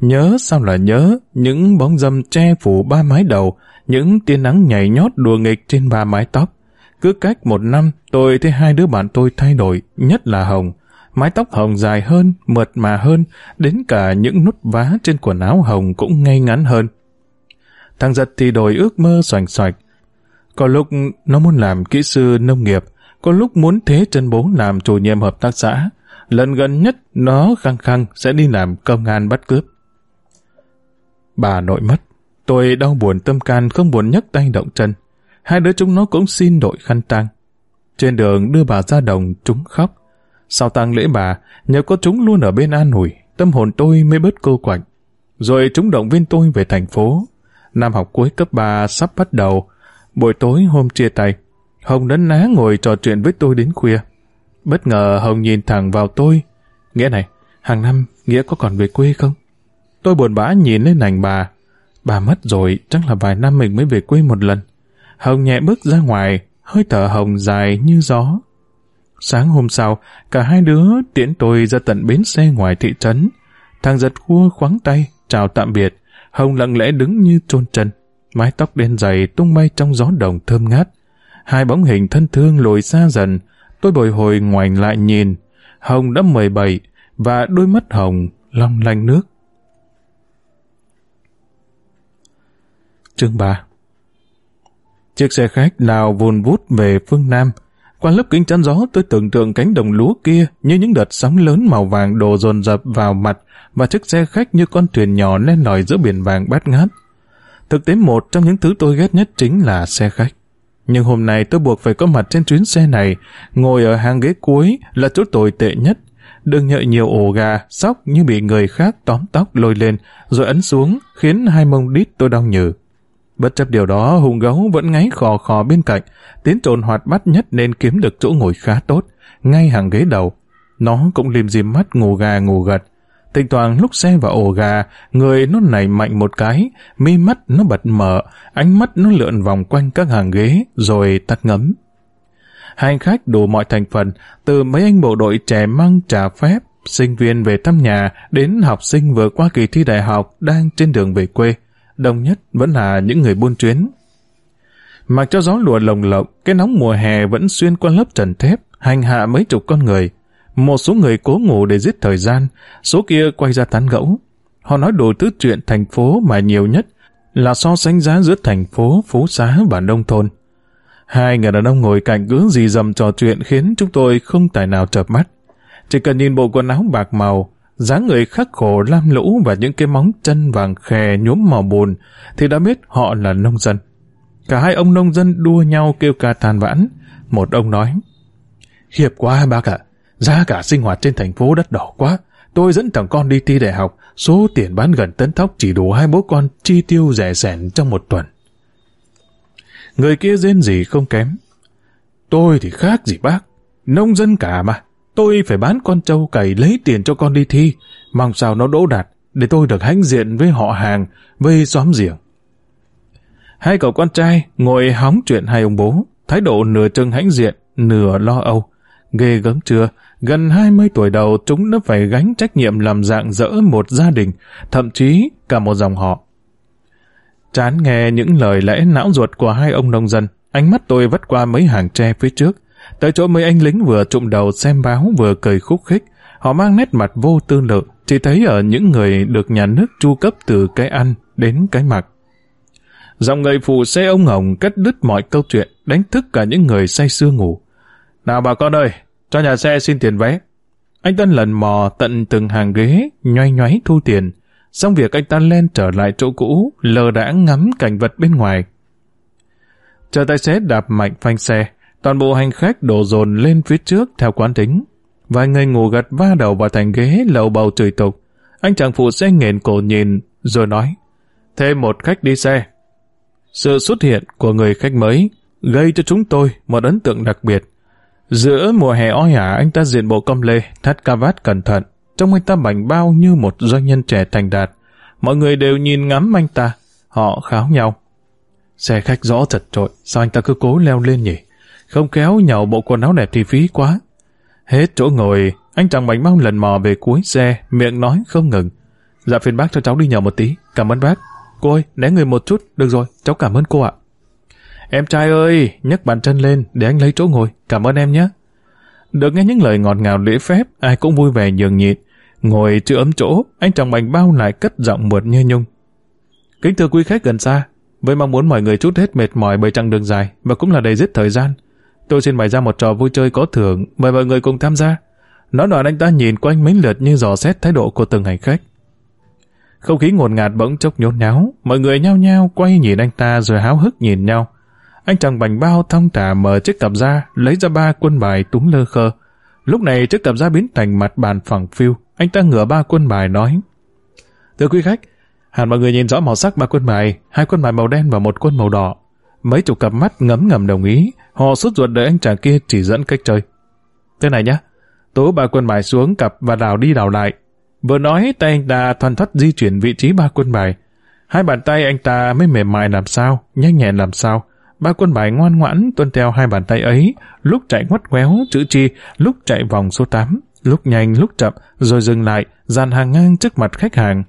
S1: Nhớ sao là nhớ, những bóng dâm che phủ ba mái đầu, những tia nắng nhảy nhót đùa nghịch trên ba mái tóc. Cứ cách một năm, tôi thấy hai đứa bạn tôi thay đổi, nhất là Hồng. Mái tóc Hồng dài hơn, mượt mà hơn, đến cả những nút vá trên quần áo Hồng cũng ngay ngắn hơn. Thằng giật thì đổi ước mơ xoành xoạch. Có lúc nó muốn làm kỹ sư nông nghiệp, có lúc muốn thế chân bố làm chủ nhiệm hợp tác xã. Lần gần nhất nó khăng khăng sẽ đi làm công an bắt cướp. Bà nội mất. Tôi đau buồn tâm can không buồn nhấc tay động chân. Hai đứa chúng nó cũng xin đội khăn tang. Trên đường đưa bà ra đồng, chúng khóc. Sau tang lễ bà, nhờ có chúng luôn ở bên an ủi, tâm hồn tôi mới bớt cô quạnh. Rồi chúng động viên tôi về thành phố. Năm học cuối cấp 3 sắp bắt đầu. Buổi tối hôm chia tay, Hồng nấn ná ngồi trò chuyện với tôi đến khuya. Bất ngờ Hồng nhìn thẳng vào tôi. Nghĩa này, hàng năm Nghĩa có còn về quê không? Tôi buồn bã nhìn lên ảnh bà. Bà mất rồi, chắc là vài năm mình mới về quê một lần. Hồng nhẹ bước ra ngoài, hơi thở Hồng dài như gió. Sáng hôm sau, cả hai đứa tiễn tôi ra tận bến xe ngoài thị trấn. Thằng giật cua khoáng tay, chào tạm biệt. Hồng lặng lẽ đứng như chôn chân. Mái tóc đen dày tung bay trong gió đồng thơm ngát. Hai bóng hình thân thương lùi xa dần. Tôi bồi hồi ngoảnh lại nhìn. Hồng đã mười bảy và đôi mắt Hồng long lanh nước. Chương 3 Chiếc xe khách nào vùn vút về phương Nam. Qua lớp kính chắn gió tôi tưởng tượng cánh đồng lúa kia như những đợt sóng lớn màu vàng đổ dồn dập vào mặt và chiếc xe khách như con thuyền nhỏ len lỏi giữa biển vàng bát ngát. Thực tế một trong những thứ tôi ghét nhất chính là xe khách. Nhưng hôm nay tôi buộc phải có mặt trên chuyến xe này, ngồi ở hàng ghế cuối là chỗ tồi tệ nhất. Đừng nhợi nhiều ổ gà, sóc như bị người khác tóm tóc lôi lên, rồi ấn xuống, khiến hai mông đít tôi đau nhừ. Bất chấp điều đó, hùng gấu vẫn ngáy khò khò bên cạnh, tiến trồn hoạt bát nhất nên kiếm được chỗ ngồi khá tốt, ngay hàng ghế đầu. Nó cũng liêm diêm mắt ngủ gà ngủ gật. Thỉnh thoảng lúc xe vào ổ gà, người nó nảy mạnh một cái, mi mắt nó bật mở, ánh mắt nó lượn vòng quanh các hàng ghế, rồi tắt ngấm. Hành khách đủ mọi thành phần, từ mấy anh bộ đội trẻ măng trà phép, sinh viên về thăm nhà, đến học sinh vừa qua kỳ thi đại học đang trên đường về quê đông nhất vẫn là những người buôn chuyến. Mặc cho gió lùa lồng lộng, cái nóng mùa hè vẫn xuyên qua lớp trần thép, hành hạ mấy chục con người. Một số người cố ngủ để giết thời gian, số kia quay ra tán gẫu. Họ nói đủ thứ chuyện thành phố mà nhiều nhất là so sánh giá giữa thành phố, phố xá và nông thôn. Hai người đàn ông ngồi cạnh cứ gì dầm trò chuyện khiến chúng tôi không tài nào chợp mắt. Chỉ cần nhìn bộ quần áo bạc màu, dáng người khắc khổ lam lũ và những cái móng chân vàng khè nhuốm màu bùn thì đã biết họ là nông dân. Cả hai ông nông dân đua nhau kêu ca than vãn. Một ông nói, Hiệp quá bác ạ, giá cả sinh hoạt trên thành phố đắt đỏ quá. Tôi dẫn thằng con đi thi đại học, số tiền bán gần tấn thóc chỉ đủ hai bố con chi tiêu rẻ sẻn trong một tuần. Người kia rên gì không kém. Tôi thì khác gì bác, nông dân cả mà. Tôi phải bán con trâu cày lấy tiền cho con đi thi, mong sao nó đỗ đạt, để tôi được hãnh diện với họ hàng, với xóm giềng. Hai cậu con trai ngồi hóng chuyện hai ông bố, thái độ nửa trưng hãnh diện, nửa lo âu. Ghê gớm chưa, gần 20 tuổi đầu chúng nó phải gánh trách nhiệm làm dạng dỡ một gia đình, thậm chí cả một dòng họ. Chán nghe những lời lẽ não ruột của hai ông nông dân, ánh mắt tôi vắt qua mấy hàng tre phía trước, Tới chỗ mấy anh lính vừa trụng đầu xem báo vừa cười khúc khích, họ mang nét mặt vô tư lự, chỉ thấy ở những người được nhà nước chu cấp từ cái ăn đến cái mặc. dòng người phụ xe ông Hồng cắt đứt mọi câu chuyện, đánh thức cả những người say sưa ngủ. Nào bà con ơi, cho nhà xe xin tiền vé. Anh Tân lần mò tận từng hàng ghế, nhoay nhoáy thu tiền. Xong việc anh ta lên trở lại chỗ cũ, lờ đãng ngắm cảnh vật bên ngoài. Chờ tài xế đạp mạnh phanh xe, Toàn bộ hành khách đổ dồn lên phía trước theo quán tính. Vài người ngủ gật va đầu vào thành ghế lầu bầu chửi tục. Anh chàng phụ xe nghền cổ nhìn, rồi nói, thêm một khách đi xe. Sự xuất hiện của người khách mới gây cho chúng tôi một ấn tượng đặc biệt. Giữa mùa hè oi ả anh ta diện bộ công lê, thắt ca vát cẩn thận, trông anh ta bảnh bao như một doanh nhân trẻ thành đạt. Mọi người đều nhìn ngắm anh ta, họ kháo nhau. Xe khách rõ chật trội, sao anh ta cứ cố leo lên nhỉ? Không kéo nhậu bộ quần áo đẹp thì phí quá. Hết chỗ ngồi, anh chàng bánh bao lần mò về cuối xe, miệng nói không ngừng. Dạ phiền bác cho cháu đi nhậu một tí, cảm ơn bác. Cô ơi, né người một chút, được rồi, cháu cảm ơn cô ạ. Em trai ơi, nhấc bàn chân lên để anh lấy chỗ ngồi, cảm ơn em nhé. Được nghe những lời ngọt ngào lễ phép, ai cũng vui vẻ nhường nhịn. Ngồi chưa ấm chỗ, anh chàng bánh bao lại cất giọng mượt như nhung. Kính thưa quý khách gần xa, với mong muốn mọi người chút hết mệt mỏi bởi chặng đường dài và cũng là đầy giết thời gian. Tôi xin bày ra một trò vui chơi có thưởng, mời mọi người cùng tham gia. Nói đoạn anh ta nhìn quanh mấy lượt như dò xét thái độ của từng hành khách. Không khí ngột ngạt bỗng chốc nhốn nháo, mọi người nhao nhao quay nhìn anh ta rồi háo hức nhìn nhau. Anh chàng bành bao thong thả mở chiếc cặp ra, lấy ra ba quân bài túng lơ khơ. Lúc này chiếc cặp ra biến thành mặt bàn phẳng phiu, anh ta ngửa ba quân bài nói. Thưa quý khách, hẳn mọi người nhìn rõ màu sắc ba quân bài, hai quân bài màu đen và một quân màu đỏ. Mấy chục cặp mắt ngấm ngầm đồng ý, họ sốt ruột đợi anh chàng kia chỉ dẫn cách chơi. Thế này nhá, tố ba quân bài xuống cặp và đào đi đào lại. Vừa nói tay anh ta thoăn thoắt di chuyển vị trí ba quân bài. Hai bàn tay anh ta mới mềm mại làm sao, nhanh nhẹn làm sao. Ba quân bài ngoan ngoãn tuân theo hai bàn tay ấy, lúc chạy ngoắt quéo chữ chi, lúc chạy vòng số 8, lúc nhanh lúc chậm, rồi dừng lại, dàn hàng ngang trước mặt khách hàng.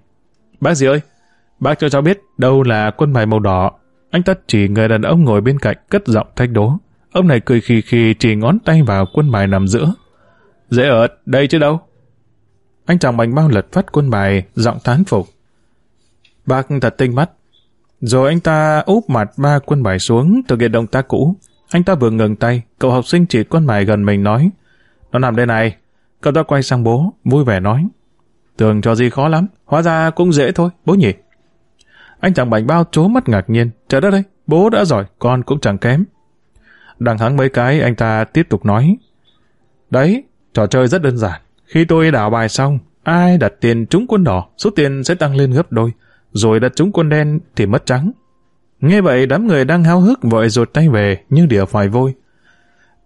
S1: Bác gì ơi, bác cho cháu biết đâu là quân bài màu đỏ. Anh ta chỉ người đàn ông ngồi bên cạnh cất giọng thách đố. Ông này cười khì khì chỉ ngón tay vào quân bài nằm giữa. Dễ ợt, đây chứ đâu. Anh chàng bánh bao lật phát quân bài, giọng tán phục. Bác thật tinh mắt. Rồi anh ta úp mặt ba quân bài xuống, thực hiện động tác cũ. Anh ta vừa ngừng tay, cậu học sinh chỉ quân bài gần mình nói. Nó nằm đây này. Cậu ta quay sang bố, vui vẻ nói. Tưởng cho gì khó lắm, hóa ra cũng dễ thôi, bố nhỉ. Anh chàng bảnh bao chố mắt ngạc nhiên. Trời đất ơi, bố đã giỏi, con cũng chẳng kém. Đằng hắng mấy cái, anh ta tiếp tục nói. Đấy, trò chơi rất đơn giản. Khi tôi đảo bài xong, ai đặt tiền trúng quân đỏ, số tiền sẽ tăng lên gấp đôi, rồi đặt trúng quân đen thì mất trắng. Nghe vậy đám người đang háo hức vội rụt tay về như đỉa phải vôi.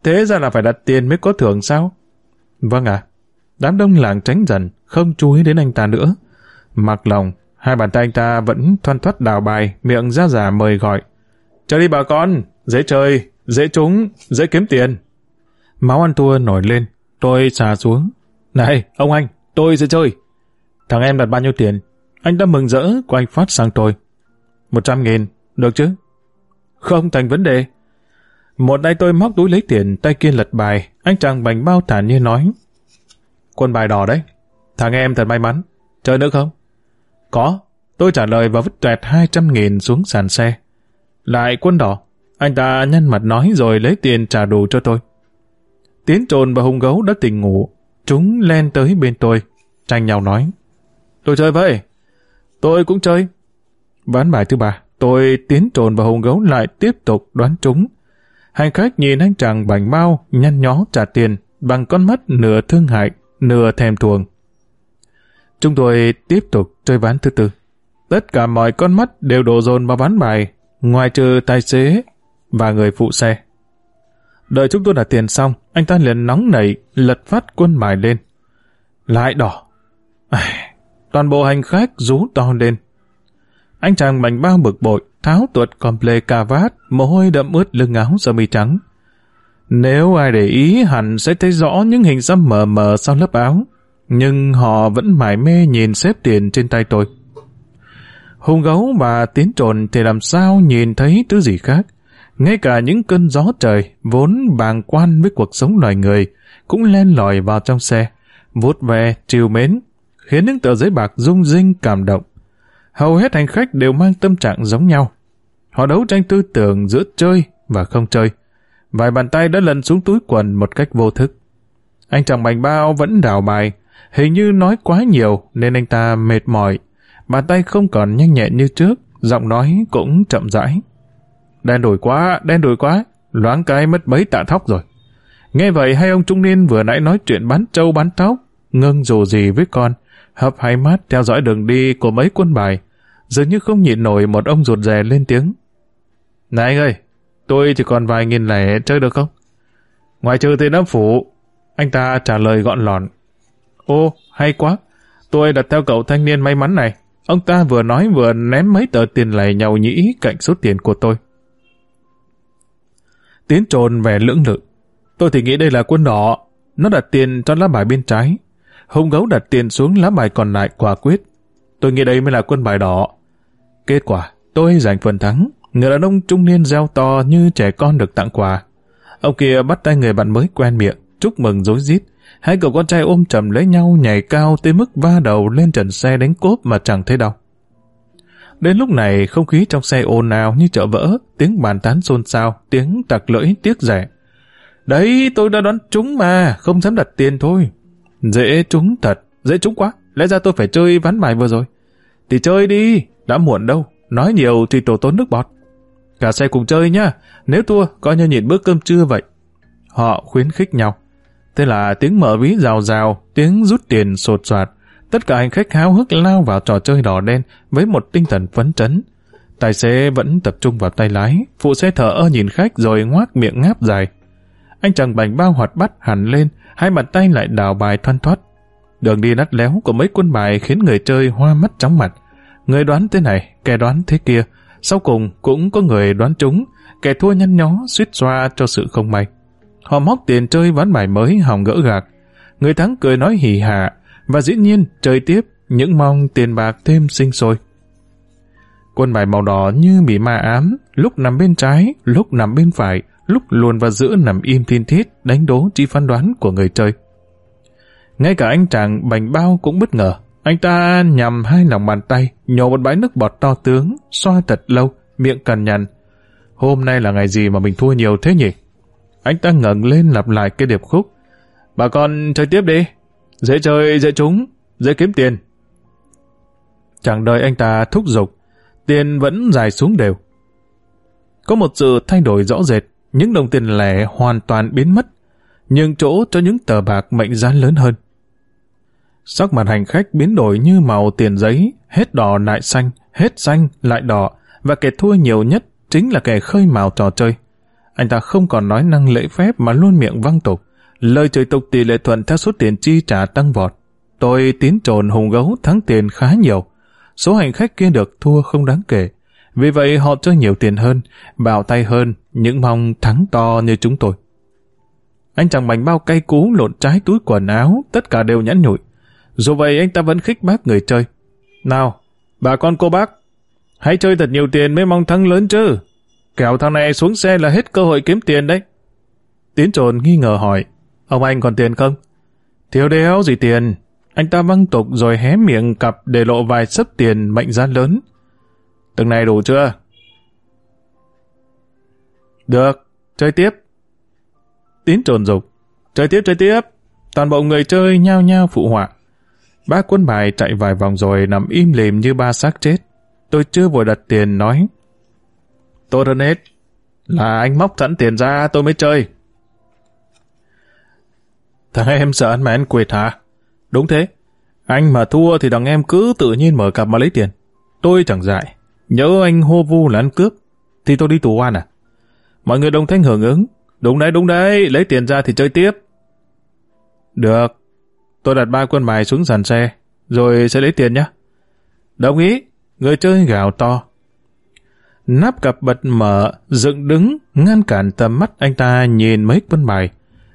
S1: Thế ra là phải đặt tiền mới có thưởng sao? Vâng ạ. Đám đông làng tránh dần, không chú ý đến anh ta nữa. Mặc lòng, hai bàn tay anh ta vẫn thoăn thoắt đào bài, miệng ra giả mời gọi. Chơi đi bà con, dễ chơi, dễ trúng, dễ kiếm tiền. Máu ăn tua nổi lên, tôi xà xuống, này, ông anh, tôi sẽ chơi. Thằng em đặt bao nhiêu tiền? Anh ta mừng rỡ, quay phát sang tôi. Một trăm nghìn, được chứ? Không thành vấn đề. Một tay tôi móc túi lấy tiền, tay kia lật bài, anh chàng bành bao thản như nói. Quân bài đỏ đấy. Thằng em thật may mắn. Chơi nữa không? Có. Tôi trả lời và vứt tuẹt hai trăm nghìn xuống sàn xe. Lại quân đỏ. Anh ta nhăn mặt nói rồi lấy tiền trả đủ cho tôi. Tiến trồn và hùng gấu đã tỉnh ngủ, Chúng len tới bên tôi, tranh nhau nói. Tôi chơi vậy. Tôi cũng chơi. Ván bài thứ ba, tôi tiến trồn và hùng gấu lại tiếp tục đoán chúng. Hành khách nhìn anh chàng bảnh bao, nhăn nhó trả tiền, bằng con mắt nửa thương hại, nửa thèm thuồng. Chúng tôi tiếp tục chơi ván thứ tư. Tất cả mọi con mắt đều đổ dồn vào ván bài, ngoài trừ tài xế và người phụ xe. Đợi chúng tôi đặt tiền xong, anh ta liền nóng nảy, lật phát quân bài lên. Lại đỏ. À, toàn bộ hành khách rú to lên. Anh chàng bành bao bực bội, tháo tuột comple cà vát, mồ hôi đậm ướt lưng áo sơ mi trắng. Nếu ai để ý hẳn sẽ thấy rõ những hình xăm mờ mờ sau lớp áo, nhưng họ vẫn mải mê nhìn xếp tiền trên tay tôi. Hùng gấu và tiến trồn thì làm sao nhìn thấy thứ gì khác. Ngay cả những cơn gió trời vốn bàng quan với cuộc sống loài người cũng len lỏi vào trong xe, vuốt ve, chiều mến, khiến những tờ giấy bạc rung rinh cảm động. Hầu hết hành khách đều mang tâm trạng giống nhau. Họ đấu tranh tư tưởng giữa chơi và không chơi. Vài bàn tay đã lần xuống túi quần một cách vô thức. Anh chàng bành bao vẫn đào bài, hình như nói quá nhiều nên anh ta mệt mỏi. Bàn tay không còn nhanh nhẹn như trước, giọng nói cũng chậm rãi. Đen đủi quá, đen đủi quá, loáng cái mất mấy tạ thóc rồi. Nghe vậy hai ông trung niên vừa nãy nói chuyện bán trâu bán tóc, ngưng dù gì với con, hấp hai mắt theo dõi đường đi của mấy quân bài, dường như không nhịn nổi một ông ruột rè lên tiếng. Này anh ơi, tôi chỉ còn vài nghìn lẻ chơi được không? Ngoài trừ tiền âm phủ, anh ta trả lời gọn lòn. Ô, hay quá, tôi đặt theo cậu thanh niên may mắn này. Ông ta vừa nói vừa ném mấy tờ tiền lẻ nhầu nhĩ cạnh số tiền của tôi. Tiến trồn về lưỡng lự. Tôi thì nghĩ đây là quân đỏ. Nó đặt tiền cho lá bài bên trái. Hùng gấu đặt tiền xuống lá bài còn lại quả quyết. Tôi nghĩ đây mới là quân bài đỏ. Kết quả, tôi giành phần thắng. Người đàn ông trung niên reo to như trẻ con được tặng quà. Ông kia bắt tay người bạn mới quen miệng, chúc mừng dối rít. Hai cậu con trai ôm chầm lấy nhau nhảy cao tới mức va đầu lên trần xe đánh cốp mà chẳng thấy đau. Đến lúc này không khí trong xe ồn ào như chợ vỡ, tiếng bàn tán xôn xao, tiếng tặc lưỡi tiếc rẻ. Đấy, tôi đã đoán trúng mà, không dám đặt tiền thôi. Dễ trúng thật, dễ trúng quá, lẽ ra tôi phải chơi ván bài vừa rồi. Thì chơi đi, đã muộn đâu, nói nhiều thì tổ tốn nước bọt. Cả xe cùng chơi nhá, nếu thua coi như nhịn bữa cơm trưa vậy. Họ khuyến khích nhau. Thế là tiếng mở ví rào rào, tiếng rút tiền sột soạt. Tất cả hành khách háo hức lao vào trò chơi đỏ đen với một tinh thần phấn chấn. Tài xế vẫn tập trung vào tay lái, phụ xe thở ơ nhìn khách rồi ngoác miệng ngáp dài. Anh chàng bành bao hoạt bắt hẳn lên, hai bàn tay lại đào bài thoăn thoát. Đường đi nắt léo của mấy quân bài khiến người chơi hoa mắt chóng mặt. Người đoán thế này, kẻ đoán thế kia, sau cùng cũng có người đoán trúng, kẻ thua nhăn nhó suýt xoa cho sự không may. Họ móc tiền chơi ván bài mới hòng gỡ gạc. Người thắng cười nói hỉ hạ, và dĩ nhiên chơi tiếp những mong tiền bạc thêm sinh sôi. Quân bài màu đỏ như bị ma ám, lúc nằm bên trái, lúc nằm bên phải, lúc luồn vào giữa nằm im thiên thiết, đánh đố chi phán đoán của người chơi. Ngay cả anh chàng bành bao cũng bất ngờ. Anh ta nhằm hai lòng bàn tay, nhổ một bãi nước bọt to tướng, xoa thật lâu, miệng cằn nhằn. Hôm nay là ngày gì mà mình thua nhiều thế nhỉ? Anh ta ngẩng lên lặp lại cái điệp khúc. Bà con chơi tiếp đi. Dễ chơi, dễ trúng, dễ kiếm tiền. Chẳng đợi anh ta thúc giục, tiền vẫn dài xuống đều. Có một sự thay đổi rõ rệt, những đồng tiền lẻ hoàn toàn biến mất, nhưng chỗ cho những tờ bạc mệnh giá lớn hơn. Sắc mặt hành khách biến đổi như màu tiền giấy, hết đỏ lại xanh, hết xanh lại đỏ, và kẻ thua nhiều nhất chính là kẻ khơi mào trò chơi. Anh ta không còn nói năng lễ phép mà luôn miệng văng tục. Lời trời tục tỷ lệ thuận theo số tiền chi trả tăng vọt. Tôi tín trồn hùng gấu thắng tiền khá nhiều. Số hành khách kia được thua không đáng kể. Vì vậy họ chơi nhiều tiền hơn, bạo tay hơn, những mong thắng to như chúng tôi. Anh chàng mảnh bao cay cú lộn trái túi quần áo, tất cả đều nhẫn nhụi. Dù vậy anh ta vẫn khích bác người chơi. Nào, bà con cô bác, hãy chơi thật nhiều tiền mới mong thắng lớn chứ. Kẻo thằng này xuống xe là hết cơ hội kiếm tiền đấy. Tiến trồn nghi ngờ hỏi, ông anh còn tiền không? Thiếu đéo gì tiền. Anh ta văng tục rồi hé miệng cặp để lộ vài sấp tiền mệnh giá lớn. Từng này đủ chưa? Được, chơi tiếp. Tín trồn dục. Chơi tiếp, chơi tiếp. Toàn bộ người chơi nhao nhao phụ họa. Ba quân bài chạy vài vòng rồi nằm im lìm như ba xác chết. Tôi chưa vừa đặt tiền nói. Tốt hơn hết. Là anh móc sẵn tiền ra tôi mới chơi. Thằng em sợ anh mà anh quệt hả? Đúng thế. Anh mà thua thì thằng em cứ tự nhiên mở cặp mà lấy tiền. Tôi chẳng dại. Nhớ anh hô vu là ăn cướp. Thì tôi đi tù oan à? Mọi người đồng thanh hưởng ứng. Đúng đấy, đúng đấy. Lấy tiền ra thì chơi tiếp. Được. Tôi đặt ba quân bài xuống sàn xe. Rồi sẽ lấy tiền nhé. Đồng ý. Người chơi gào to. Nắp cặp bật mở, dựng đứng, ngăn cản tầm mắt anh ta nhìn mấy quân bài.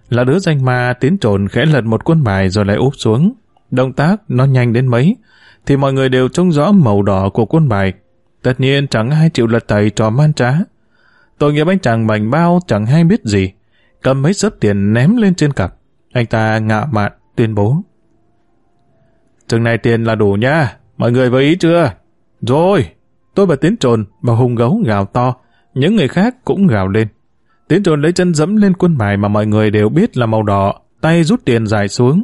S1: Là đứa danh ma tiến trồn khẽ lật một quân bài rồi lại úp xuống. Động tác nó nhanh đến mấy, thì mọi người đều trông rõ màu đỏ của quân bài. Tất nhiên chẳng ai chịu lật tẩy trò man trá. Tội nghiệp anh chàng bành bao chẳng hay biết gì. Cầm mấy sớp tiền ném lên trên cặp. Anh ta ngạ mạn tuyên bố. Chừng này tiền là đủ nha, mọi người với ý chưa? Rồi, tôi và Tiến Trồn và Hùng Gấu gào to, những người khác cũng gào lên. Tiến Trồn lấy chân dẫm lên quân bài mà mọi người đều biết là màu đỏ, tay rút tiền dài xuống.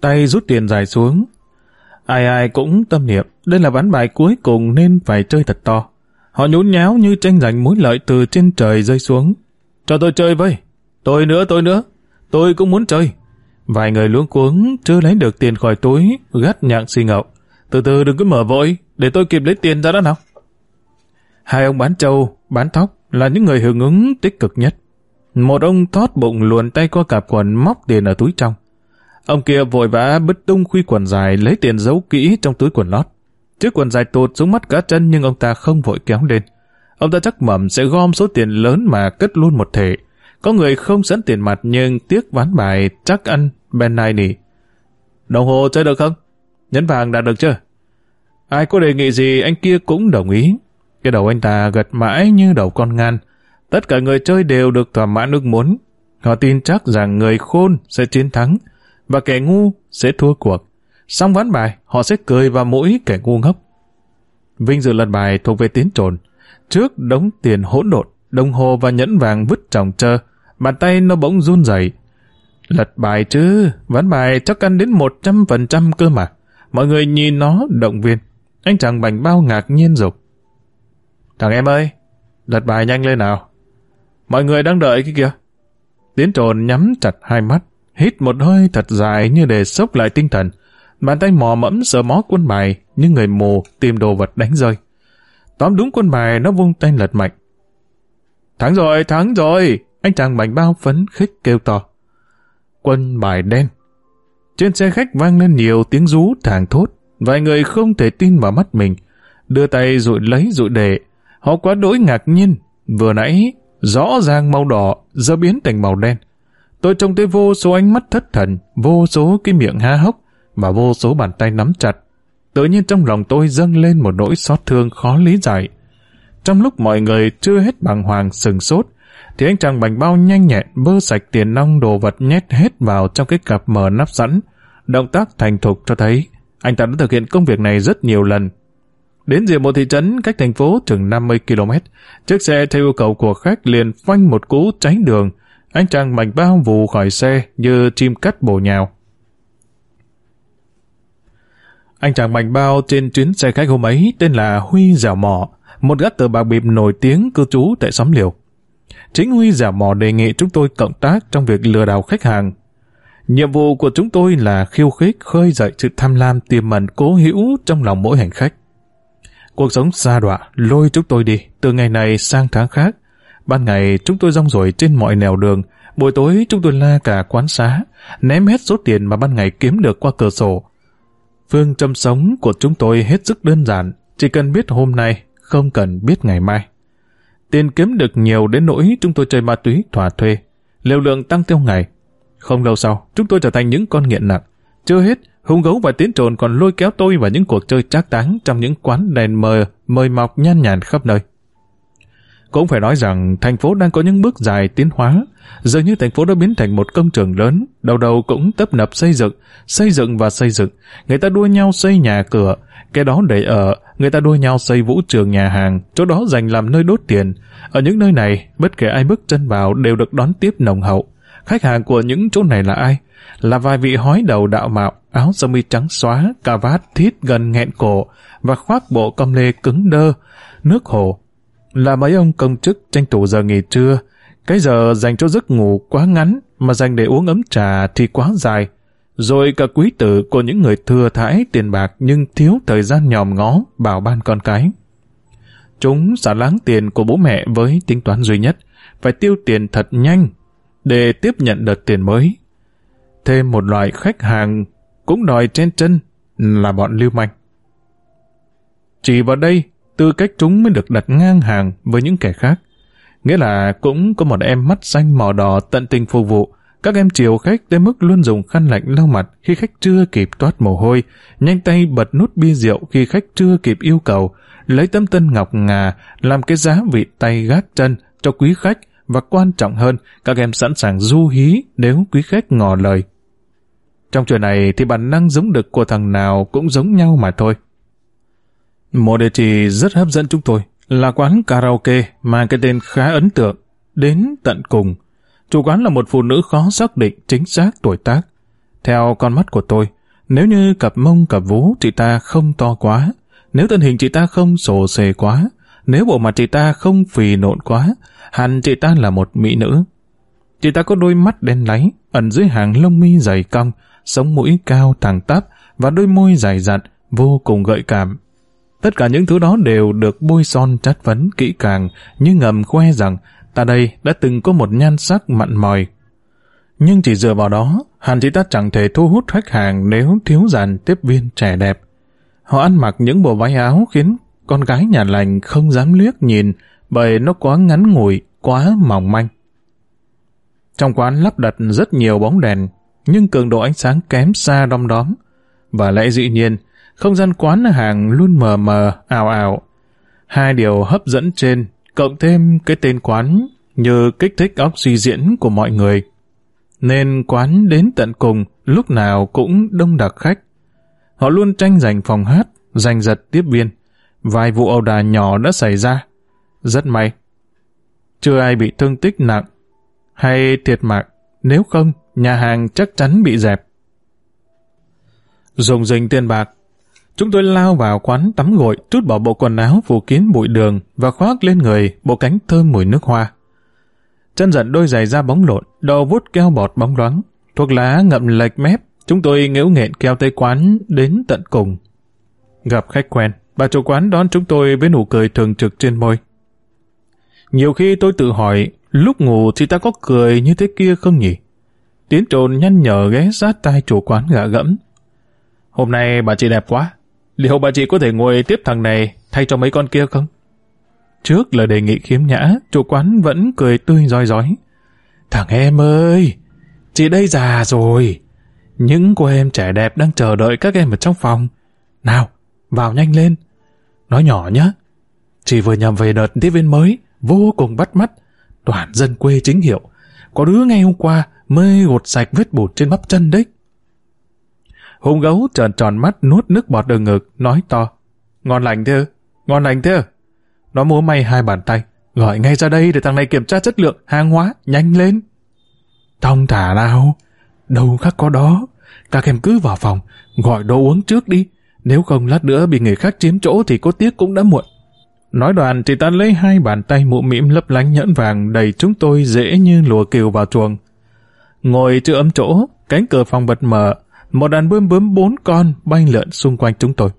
S1: Tay rút tiền dài xuống. Ai ai cũng tâm niệm, đây là ván bài cuối cùng nên phải chơi thật to. Họ nhún nháo như tranh giành mối lợi từ trên trời rơi xuống. Cho tôi chơi với. Tôi nữa, tôi nữa. Tôi cũng muốn chơi. Vài người luống cuống chưa lấy được tiền khỏi túi, gắt nhạc xì ngậu. Từ từ đừng cứ mở vội, để tôi kịp lấy tiền ra đó nào. Hai ông bán trâu, bán tóc, là những người hưởng ứng tích cực nhất. Một ông tót bụng luồn tay qua cạp quần móc tiền ở túi trong. Ông kia vội vã bứt tung khuy quần dài lấy tiền giấu kỹ trong túi quần lót. Chiếc quần dài tụt xuống mắt cá chân nhưng ông ta không vội kéo lên. Ông ta chắc mẩm sẽ gom số tiền lớn mà cất luôn một thể. Có người không sẵn tiền mặt nhưng tiếc ván bài chắc ăn bên này nỉ. Đồng hồ chơi được không? Nhấn vàng đạt được chưa? Ai có đề nghị gì anh kia cũng đồng ý. Cái đầu anh ta gật mãi như đầu con ngan. Tất cả người chơi đều được thỏa mãn ước muốn. Họ tin chắc rằng người khôn sẽ chiến thắng và kẻ ngu sẽ thua cuộc. Xong ván bài, họ sẽ cười vào mũi kẻ ngu ngốc. Vinh dự lần bài thuộc về tiến trồn. Trước đống tiền hỗn độn, đồng hồ và nhẫn vàng vứt tròng trơ, bàn tay nó bỗng run rẩy. Lật bài chứ, ván bài chắc ăn đến 100% cơ mà. Mọi người nhìn nó động viên. Anh chàng bành bao ngạc nhiên dục. Thằng em ơi, lật bài nhanh lên nào. Mọi người đang đợi cái kìa. Tiến trồn nhắm chặt hai mắt, hít một hơi thật dài như để sốc lại tinh thần. Bàn tay mò mẫm sờ mó quân bài như người mù tìm đồ vật đánh rơi. Tóm đúng quân bài nó vung tay lật mạnh. Thắng rồi, thắng rồi! Anh chàng bảnh bao phấn khích kêu to. Quân bài đen. Trên xe khách vang lên nhiều tiếng rú thàng thốt. Vài người không thể tin vào mắt mình. Đưa tay rụi lấy rụi để. Họ quá đỗi ngạc nhiên. Vừa nãy, rõ ràng màu đỏ, giờ biến thành màu đen. Tôi trông thấy vô số ánh mắt thất thần, vô số cái miệng há hốc, và vô số bàn tay nắm chặt. Tự nhiên trong lòng tôi dâng lên một nỗi xót thương khó lý giải. Trong lúc mọi người chưa hết bàng hoàng sừng sốt, thì anh chàng bành bao nhanh nhẹn bơ sạch tiền nong đồ vật nhét hết vào trong cái cặp mở nắp sẵn. Động tác thành thục cho thấy anh ta đã thực hiện công việc này rất nhiều lần. Đến giữa một thị trấn cách thành phố chừng 50 km, chiếc xe theo yêu cầu của khách liền phanh một cú cháy đường. Anh chàng mảnh bao vù khỏi xe như chim cắt bổ nhào. Anh chàng mảnh bao trên chuyến xe khách hôm ấy tên là Huy Dẻo Mỏ, một gác tờ bạc bịp nổi tiếng cư trú tại xóm Liều. Chính Huy Dẻo Mỏ đề nghị chúng tôi cộng tác trong việc lừa đảo khách hàng. Nhiệm vụ của chúng tôi là khiêu khích khơi dậy sự tham lam tiềm mẩn cố hữu trong lòng mỗi hành khách. Cuộc sống xa đọa lôi chúng tôi đi từ ngày này sang tháng khác. Ban ngày chúng tôi rong ruổi trên mọi nẻo đường, buổi tối chúng tôi la cả quán xá, ném hết số tiền mà ban ngày kiếm được qua cửa sổ, Phương châm sống của chúng tôi hết sức đơn giản, chỉ cần biết hôm nay, không cần biết ngày mai. Tiền kiếm được nhiều đến nỗi chúng tôi chơi ma túy thỏa thuê, liều lượng tăng theo ngày. Không lâu sau, chúng tôi trở thành những con nghiện nặng. Chưa hết, hung gấu và tiến trồn còn lôi kéo tôi vào những cuộc chơi trác táng trong những quán đèn mờ, mời mọc nhan nhản khắp nơi. Cũng phải nói rằng thành phố đang có những bước dài tiến hóa, dường như thành phố đã biến thành một công trường lớn, đầu đầu cũng tấp nập xây dựng, xây dựng và xây dựng. Người ta đua nhau xây nhà cửa, cái đó để ở, người ta đua nhau xây vũ trường nhà hàng, chỗ đó dành làm nơi đốt tiền. Ở những nơi này, bất kể ai bước chân vào đều được đón tiếp nồng hậu. Khách hàng của những chỗ này là ai? Là vài vị hói đầu đạo mạo, áo sơ mi trắng xóa, cà vát thít gần nghẹn cổ và khoác bộ com lê cứng đơ, nước hồ, là mấy ông công chức tranh thủ giờ nghỉ trưa. Cái giờ dành cho giấc ngủ quá ngắn, mà dành để uống ấm trà thì quá dài. Rồi cả quý tử của những người thừa thãi tiền bạc nhưng thiếu thời gian nhòm ngó bảo ban con cái. Chúng xả láng tiền của bố mẹ với tính toán duy nhất, phải tiêu tiền thật nhanh để tiếp nhận đợt tiền mới. Thêm một loại khách hàng cũng đòi trên chân là bọn lưu manh. Chỉ vào đây tư cách chúng mới được đặt ngang hàng với những kẻ khác. Nghĩa là cũng có một em mắt xanh màu đỏ tận tình phục vụ, các em chiều khách tới mức luôn dùng khăn lạnh lau mặt khi khách chưa kịp toát mồ hôi, nhanh tay bật nút bia rượu khi khách chưa kịp yêu cầu, lấy tấm tân ngọc ngà làm cái giá vị tay gác chân cho quý khách và quan trọng hơn, các em sẵn sàng du hí nếu quý khách ngỏ lời. Trong chuyện này thì bản năng giống được của thằng nào cũng giống nhau mà thôi. Một địa chỉ rất hấp dẫn chúng tôi là quán karaoke mang cái tên khá ấn tượng, đến tận cùng. Chủ quán là một phụ nữ khó xác định chính xác tuổi tác. Theo con mắt của tôi, nếu như cặp mông cặp vú chị ta không to quá, nếu thân hình chị ta không sổ xề quá, nếu bộ mặt chị ta không phì nộn quá, hẳn chị ta là một mỹ nữ. Chị ta có đôi mắt đen láy, ẩn dưới hàng lông mi dày cong, sống mũi cao thẳng tắp và đôi môi dài dặn, vô cùng gợi cảm. Tất cả những thứ đó đều được bôi son chất vấn kỹ càng, như ngầm khoe rằng ta đây đã từng có một nhan sắc mặn mòi. Nhưng chỉ dựa vào đó, hẳn chị ta chẳng thể thu hút khách hàng nếu thiếu dàn tiếp viên trẻ đẹp. Họ ăn mặc những bộ váy áo khiến con gái nhà lành không dám liếc nhìn bởi nó quá ngắn ngủi, quá mỏng manh. Trong quán lắp đặt rất nhiều bóng đèn, nhưng cường độ ánh sáng kém xa đom đóm. Và lẽ dĩ nhiên, không gian quán hàng luôn mờ mờ, ảo ảo. Hai điều hấp dẫn trên, cộng thêm cái tên quán như kích thích óc suy diễn của mọi người. Nên quán đến tận cùng, lúc nào cũng đông đặc khách. Họ luôn tranh giành phòng hát, giành giật tiếp viên. Vài vụ ẩu đà nhỏ đã xảy ra. Rất may. Chưa ai bị thương tích nặng hay thiệt mạng. Nếu không, nhà hàng chắc chắn bị dẹp. Dùng dình tiền bạc, chúng tôi lao vào quán tắm gội, trút bỏ bộ quần áo phủ kín bụi đường và khoác lên người bộ cánh thơm mùi nước hoa. Chân giận đôi giày da bóng lộn, đầu vút keo bọt bóng loáng, thuốc lá ngậm lệch mép, chúng tôi ngễu nghẹn keo tới quán đến tận cùng. Gặp khách quen, bà chủ quán đón chúng tôi với nụ cười thường trực trên môi. Nhiều khi tôi tự hỏi, lúc ngủ thì ta có cười như thế kia không nhỉ? Tiến trồn nhăn nhở ghé sát tai chủ quán gạ gẫm. Hôm nay bà chị đẹp quá. Liệu bà chị có thể ngồi tiếp thằng này thay cho mấy con kia không? Trước lời đề nghị khiếm nhã, chủ quán vẫn cười tươi roi rói. Thằng em ơi, chị đây già rồi. Những cô em trẻ đẹp đang chờ đợi các em ở trong phòng. Nào, vào nhanh lên. Nói nhỏ nhé. Chị vừa nhầm về đợt tiếp viên mới, vô cùng bắt mắt. Toàn dân quê chính hiệu. Có đứa ngay hôm qua mới gột sạch vết bụt trên bắp chân đấy. Hùng gấu tròn tròn mắt nuốt nước bọt đường ngực, nói to. Ngon lành thế Ngon lành thế Nó múa may hai bàn tay. Gọi ngay ra đây để thằng này kiểm tra chất lượng, hàng hóa, nhanh lên. Thông thả nào. Đâu khác có đó. Các em cứ vào phòng, gọi đồ uống trước đi. Nếu không lát nữa bị người khác chiếm chỗ thì có tiếc cũng đã muộn. Nói đoạn thì ta lấy hai bàn tay mụ mĩm lấp lánh nhẫn vàng đầy chúng tôi dễ như lùa kiều vào chuồng. Ngồi chưa ấm chỗ, cánh cửa phòng bật mở, một đàn bướm bướm bốn con bay lượn xung quanh chúng tôi.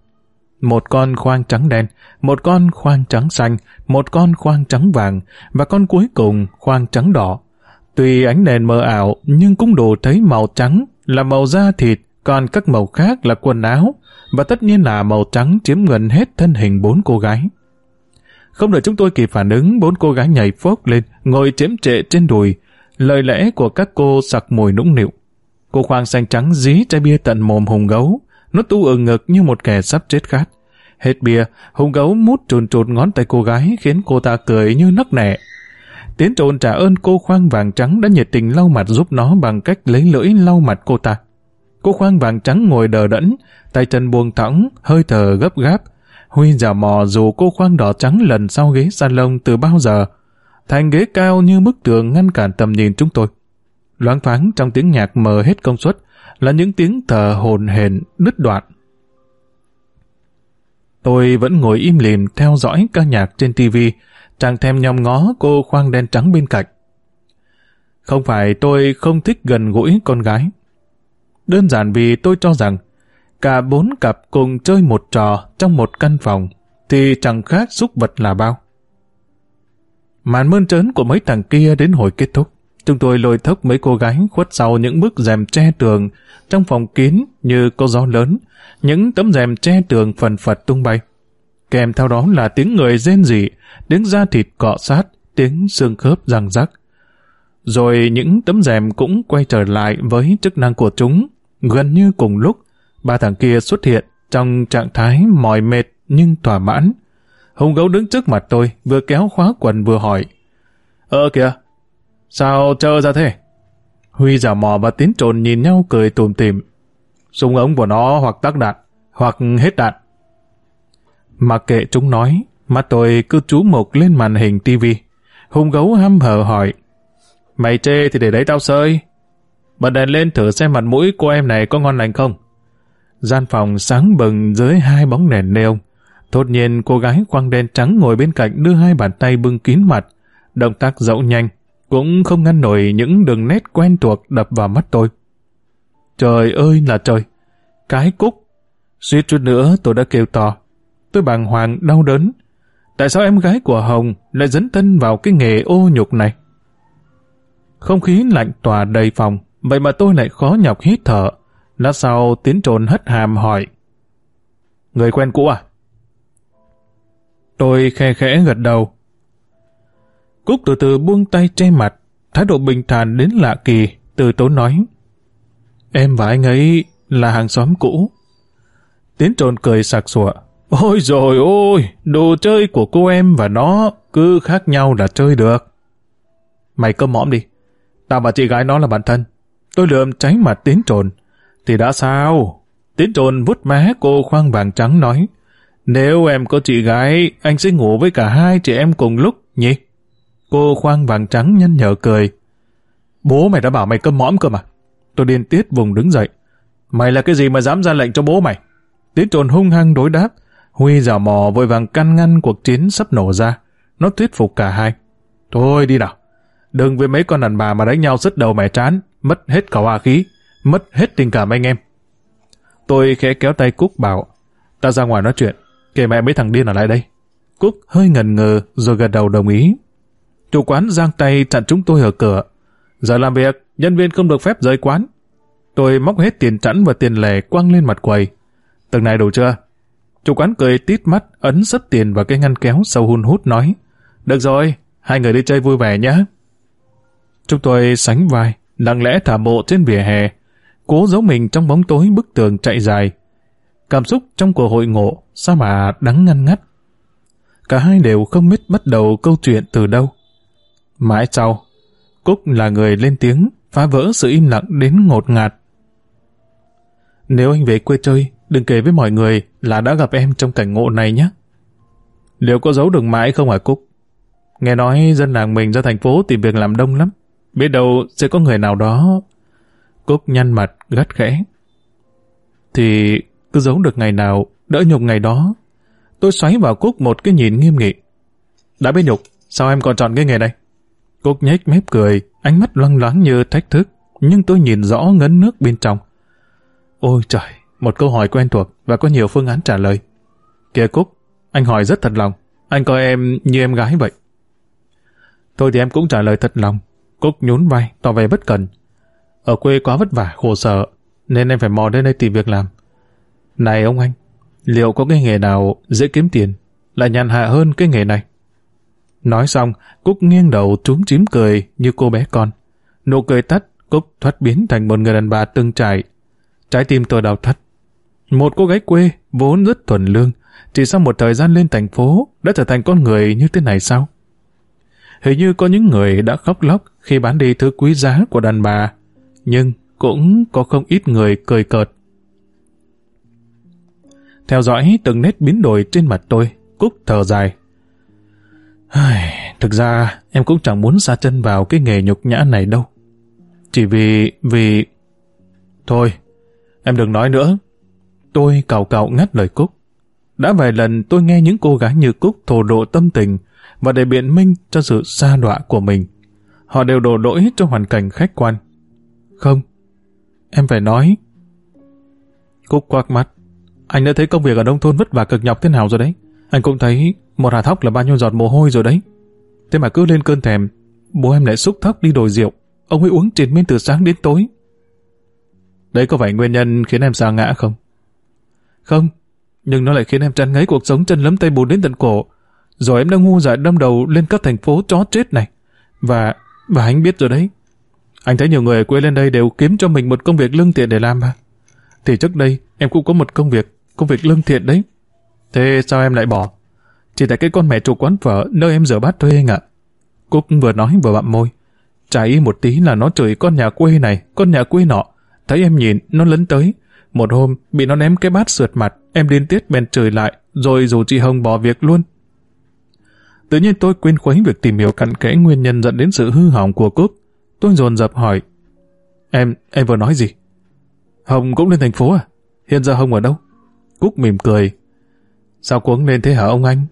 S1: Một con khoang trắng đen, một con khoang trắng xanh, một con khoang trắng vàng và con cuối cùng khoang trắng đỏ. Tuy ánh đèn mờ ảo nhưng cũng đủ thấy màu trắng là màu da thịt, còn các màu khác là quần áo và tất nhiên là màu trắng chiếm gần hết thân hình bốn cô gái. Không đợi chúng tôi kịp phản ứng, bốn cô gái nhảy phốc lên, ngồi chém trệ trên đùi. Lời lẽ của các cô sặc mùi nũng nịu. Cô khoang xanh trắng dí chai bia tận mồm hùng gấu. Nó tu ở ngực như một kẻ sắp chết khát. Hết bia, hùng gấu mút trùn trùn ngón tay cô gái khiến cô ta cười như nấc nẻ. Tiến trộn trả ơn cô khoang vàng trắng đã nhiệt tình lau mặt giúp nó bằng cách lấy lưỡi lau mặt cô ta. Cô khoang vàng trắng ngồi đờ đẫn, tay chân buông thõng, hơi thở gấp gáp. Huy giả mò dù cô khoang đỏ trắng lần sau ghế salon từ bao giờ. Thành ghế cao như bức tường ngăn cản tầm nhìn chúng tôi. Loáng thoáng trong tiếng nhạc mờ hết công suất là những tiếng thở hồn hển đứt đoạn. Tôi vẫn ngồi im lìm theo dõi ca nhạc trên tivi, chẳng thèm nhòm ngó cô khoang đen trắng bên cạnh. Không phải tôi không thích gần gũi con gái. Đơn giản vì tôi cho rằng cả bốn cặp cùng chơi một trò trong một căn phòng thì chẳng khác xúc vật là bao. Màn mơn trớn của mấy thằng kia đến hồi kết thúc. Chúng tôi lôi thốc mấy cô gái khuất sau những bức rèm che tường trong phòng kín như có gió lớn, những tấm rèm che tường phần phật tung bay. Kèm theo đó là tiếng người rên rỉ, tiếng da thịt cọ sát, tiếng xương khớp răng rắc. Rồi những tấm rèm cũng quay trở lại với chức năng của chúng. Gần như cùng lúc, ba thằng kia xuất hiện trong trạng thái mỏi mệt nhưng thỏa mãn. Hùng gấu đứng trước mặt tôi, vừa kéo khóa quần vừa hỏi. Ơ kìa, sao chờ ra thế? Huy giả mò và tín trồn nhìn nhau cười tùm tìm. Súng ống của nó hoặc tắc đạn, hoặc hết đạn. Mặc kệ chúng nói, mắt tôi cứ chú mục lên màn hình tivi. Hùng gấu hăm hở hỏi. Mày chê thì để đấy tao sơi. Bật đèn lên thử xem mặt mũi cô em này có ngon lành không. Gian phòng sáng bừng dưới hai bóng đèn neon. Thốt nhiên cô gái quăng đen trắng ngồi bên cạnh đưa hai bàn tay bưng kín mặt. Động tác dẫu nhanh, cũng không ngăn nổi những đường nét quen thuộc đập vào mắt tôi. Trời ơi là trời! Cái cúc! Suýt chút nữa tôi đã kêu to. tôi bàng hoàng đau đớn. Tại sao em gái của Hồng lại dấn thân vào cái nghề ô nhục này? Không khí lạnh tỏa đầy phòng, vậy mà tôi lại khó nhọc hít thở. Lát sau tiến trồn hất hàm hỏi. Người quen cũ à? Tôi khe khẽ gật đầu. Cúc từ từ buông tay che mặt, thái độ bình thản đến lạ kỳ, từ tốn nói. Em và anh ấy là hàng xóm cũ. Tiến trồn cười sặc sụa. Ôi rồi ôi, đồ chơi của cô em và nó cứ khác nhau là chơi được. Mày cơm mõm đi. Tao và chị gái nó là bạn thân. Tôi lượm tránh mặt tiến trồn. Thì đã sao? Tiến trồn vút má cô khoang vàng trắng nói. Nếu em có chị gái, anh sẽ ngủ với cả hai chị em cùng lúc, nhỉ? Cô khoang vàng trắng nhăn nhở cười. Bố mày đã bảo mày cơm mõm cơ mà. Tôi điên tiết vùng đứng dậy. Mày là cái gì mà dám ra lệnh cho bố mày? Tiến trồn hung hăng đối đáp. Huy giả mò vội vàng căn ngăn cuộc chiến sắp nổ ra. Nó thuyết phục cả hai. Thôi đi nào. Đừng với mấy con đàn bà mà đánh nhau sứt đầu mẹ chán, mất hết cả hòa khí, mất hết tình cảm anh em. Tôi khẽ kéo tay Cúc bảo, ta ra ngoài nói chuyện, kể mẹ mấy thằng điên ở lại đây. Cúc hơi ngần ngờ rồi gật đầu đồng ý. Chủ quán giang tay chặn chúng tôi ở cửa. Giờ làm việc, nhân viên không được phép rời quán. Tôi móc hết tiền chẵn và tiền lẻ quăng lên mặt quầy. Từng này đủ chưa? Chủ quán cười tít mắt, ấn sấp tiền vào cái ngăn kéo sâu hun hút nói. Được rồi, hai người đi chơi vui vẻ nhé. Chúng tôi sánh vai, lặng lẽ thả bộ trên vỉa hè, cố giấu mình trong bóng tối bức tường chạy dài. Cảm xúc trong cuộc hội ngộ, sao mà đắng ngăn ngắt. Cả hai đều không biết bắt đầu câu chuyện từ đâu. Mãi sau, Cúc là người lên tiếng, phá vỡ sự im lặng đến ngột ngạt. Nếu anh về quê chơi, đừng kể với mọi người là đã gặp em trong cảnh ngộ này nhé. Liệu có giấu được mãi không hả Cúc? Nghe nói dân làng mình ra thành phố tìm việc làm đông lắm. Biết đâu sẽ có người nào đó... Cúc nhăn mặt, gắt khẽ. Thì cứ giấu được ngày nào, đỡ nhục ngày đó. Tôi xoáy vào Cúc một cái nhìn nghiêm nghị. Đã biết nhục, sao em còn chọn cái nghề này? Cúc nhếch mép cười, ánh mắt loang loáng như thách thức, nhưng tôi nhìn rõ ngấn nước bên trong. Ôi trời, một câu hỏi quen thuộc và có nhiều phương án trả lời. Kìa Cúc, anh hỏi rất thật lòng, anh coi em như em gái vậy. Thôi thì em cũng trả lời thật lòng, Cúc nhún vai, tỏ vẻ bất cần. Ở quê quá vất vả, khổ sở, nên em phải mò đến đây tìm việc làm. Này ông anh, liệu có cái nghề nào dễ kiếm tiền, lại nhàn hạ hơn cái nghề này? Nói xong, Cúc nghiêng đầu trúng chím cười như cô bé con. Nụ cười tắt, Cúc thoát biến thành một người đàn bà từng trải. Trái tim tôi đau thắt. Một cô gái quê, vốn rất thuần lương, chỉ sau một thời gian lên thành phố, đã trở thành con người như thế này sao? Hình như có những người đã khóc lóc khi bán đi thứ quý giá của đàn bà, nhưng cũng có không ít người cười cợt. Theo dõi từng nét biến đổi trên mặt tôi, Cúc thở dài. Thực ra em cũng chẳng muốn xa chân vào cái nghề nhục nhã này đâu. Chỉ vì... vì... Thôi, em đừng nói nữa. Tôi cào cào ngắt lời Cúc. Đã vài lần tôi nghe những cô gái như Cúc thổ độ tâm tình và để biện minh cho sự xa đọa của mình. Họ đều đổ lỗi cho hoàn cảnh khách quan. Không, em phải nói. Cúc quạc mắt. Anh đã thấy công việc ở nông thôn vất vả cực nhọc thế nào rồi đấy. Anh cũng thấy một hạt thóc là bao nhiêu giọt mồ hôi rồi đấy. Thế mà cứ lên cơn thèm, bố em lại xúc thóc đi đổi rượu. Ông ấy uống triền miên từ sáng đến tối. Đấy có phải nguyên nhân khiến em sa ngã không? Không, nhưng nó lại khiến em chăn ngấy cuộc sống chân lấm tay bùn đến tận cổ. Rồi em đã ngu dại đâm đầu lên các thành phố chó chết này. Và, và anh biết rồi đấy. Anh thấy nhiều người ở quê lên đây đều kiếm cho mình một công việc lương thiện để làm mà. Thì trước đây em cũng có một công việc, công việc lương thiện đấy. Thế sao em lại bỏ? Chỉ tại cái con mẹ chủ quán phở nơi em rửa bát thuê anh ạ. Cúc vừa nói vừa bặm môi. Cháy một tí là nó chửi con nhà quê này, con nhà quê nọ. Thấy em nhìn, nó lấn tới. Một hôm, bị nó ném cái bát sượt mặt, em điên tiết bèn chửi lại, rồi dù chị Hồng bỏ việc luôn. Tự nhiên tôi quên khuấy việc tìm hiểu cặn kẽ nguyên nhân dẫn đến sự hư hỏng của Cúc. Tôi dồn dập hỏi. Em, em vừa nói gì? Hồng cũng lên thành phố à? Hiện giờ Hồng ở đâu? Cúc mỉm cười. Sao cuống lên thế hả ông anh?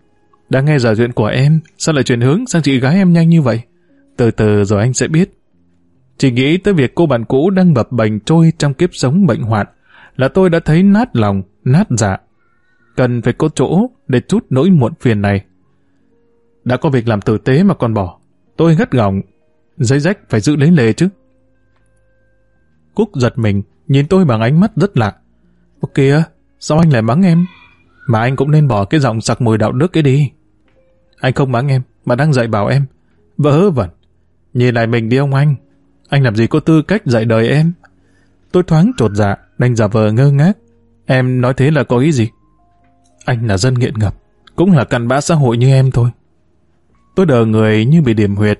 S1: đã nghe giả chuyện của em, sao lại chuyển hướng sang chị gái em nhanh như vậy? Từ từ rồi anh sẽ biết. Chỉ nghĩ tới việc cô bạn cũ đang bập bành trôi trong kiếp sống bệnh hoạn, là tôi đã thấy nát lòng, nát dạ. cần phải có chỗ để chút nỗi muộn phiền này. Đã có việc làm tử tế mà còn bỏ. Tôi ngất ngỏng, giấy rách phải giữ lấy lề chứ. Cúc giật mình, nhìn tôi bằng ánh mắt rất lạ. Ô kìa, sao anh lại mắng em? Mà anh cũng nên bỏ cái giọng sặc mùi đạo đức ấy đi. Anh không mắng em, mà đang dạy bảo em. Vớ vẩn. Nhìn lại mình đi ông anh. Anh làm gì có tư cách dạy đời em? Tôi thoáng trột dạ, đành giả vờ ngơ ngác. Em nói thế là có ý gì? Anh là dân nghiện ngập, cũng là cặn bã xã hội như em thôi. Tôi đờ người như bị điểm huyệt,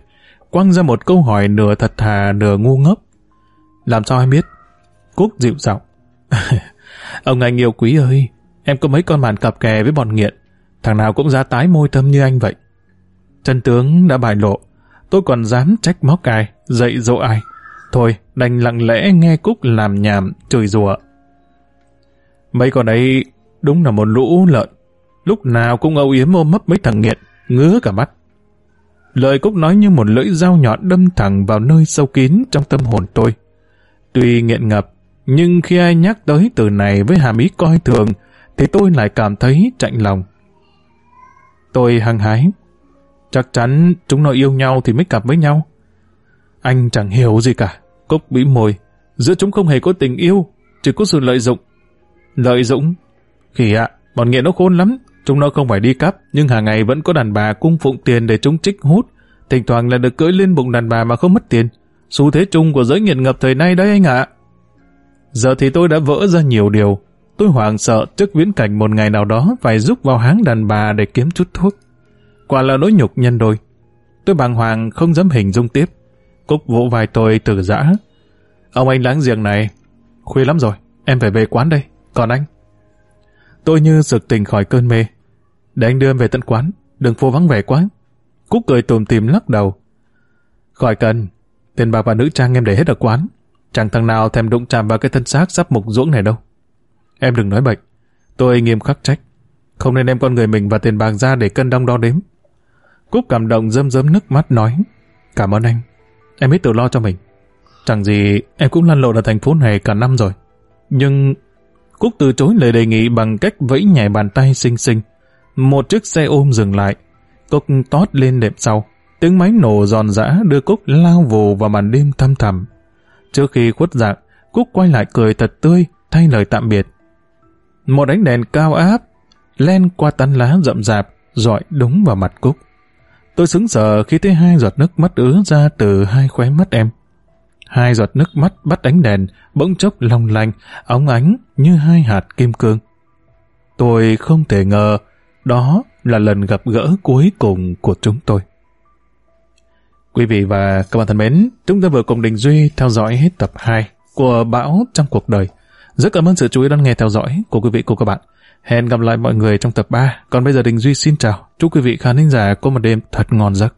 S1: quăng ra một câu hỏi nửa thật thà nửa ngu ngốc. Làm sao em biết? Cúc dịu giọng. Ông anh yêu quý ơi, em có mấy con màn cặp kè với bọn nghiện, thằng nào cũng ra tái môi thâm như anh vậy. Chân tướng đã bại lộ, tôi còn dám trách móc ai, dạy dỗ ai. Thôi, đành lặng lẽ nghe Cúc làm nhảm, chửi rủa. Mấy con ấy đúng là một lũ lợn, lúc nào cũng âu yếm ôm mấp mấy thằng nghiện, ngứa cả mắt. Lời Cúc nói như một lưỡi dao nhọn đâm thẳng vào nơi sâu kín trong tâm hồn tôi. Tuy nghiện ngập, nhưng khi ai nhắc tới từ này với hàm ý coi thường, thì tôi lại cảm thấy chạnh lòng. Tôi hăng hái. Chắc chắn chúng nó yêu nhau thì mới cặp với nhau. Anh chẳng hiểu gì cả. Cúc bĩ môi. Giữa chúng không hề có tình yêu, chỉ có sự lợi dụng. Lợi dụng? Khỉ ạ, bọn nghiện nó khôn lắm. Chúng nó không phải đi cắp, nhưng hàng ngày vẫn có đàn bà cung phụng tiền để chúng trích hút. Thỉnh thoảng là được cưỡi lên bụng đàn bà mà không mất tiền. Xu thế chung của giới nghiện ngập thời nay đấy anh ạ. Giờ thì tôi đã vỡ ra nhiều điều. Tôi hoảng sợ trước viễn cảnh một ngày nào đó phải giúp vào háng đàn bà để kiếm chút thuốc. Quả là nỗi nhục nhân đôi. Tôi bàng hoàng không dám hình dung tiếp. Cúc vỗ vai tôi từ giã. Ông anh láng giềng này, khuya lắm rồi, em phải về quán đây. Còn anh? Tôi như sực tỉnh khỏi cơn mê. Để anh đưa em về tận quán, đừng phố vắng vẻ quá. Cúc cười tùm tìm lắc đầu. Khỏi cần, tiền bạc và nữ trang em để hết ở quán. Chẳng thằng nào thèm đụng chạm vào cái thân xác sắp mục ruỗng này đâu. Em đừng nói bệnh. Tôi nghiêm khắc trách. Không nên đem con người mình và tiền bạc ra để cân đong đo đếm. Cúc cảm động rơm rớm nước mắt nói. Cảm ơn anh. Em biết tự lo cho mình. Chẳng gì em cũng lăn lộn ở thành phố này cả năm rồi. Nhưng Cúc từ chối lời đề nghị bằng cách vẫy nhảy bàn tay xinh xinh. Một chiếc xe ôm dừng lại. Cúc tót lên đệm sau. Tiếng máy nổ giòn giã đưa Cúc lao vù vào màn đêm thăm thẳm. Trước khi khuất dạng, Cúc quay lại cười thật tươi, thay lời tạm biệt. Một ánh đèn cao áp, len qua tán lá rậm rạp, dọi đúng vào mặt Cúc. Tôi sững sờ khi thấy hai giọt nước mắt ứa ra từ hai khóe mắt em. Hai giọt nước mắt bắt ánh đèn, bỗng chốc long lanh, óng ánh như hai hạt kim cương. Tôi không thể ngờ đó là lần gặp gỡ cuối cùng của chúng tôi. Quý vị và các bạn thân mến, chúng ta vừa cùng Đình Duy theo dõi hết tập 2 của Bão trong cuộc đời. Rất cảm ơn sự chú ý đón nghe theo dõi của quý vị cùng các bạn. Hẹn gặp lại mọi người trong tập 3. Còn bây giờ Đình Duy xin chào. Chúc quý vị khán thính giả có một đêm thật ngon giấc.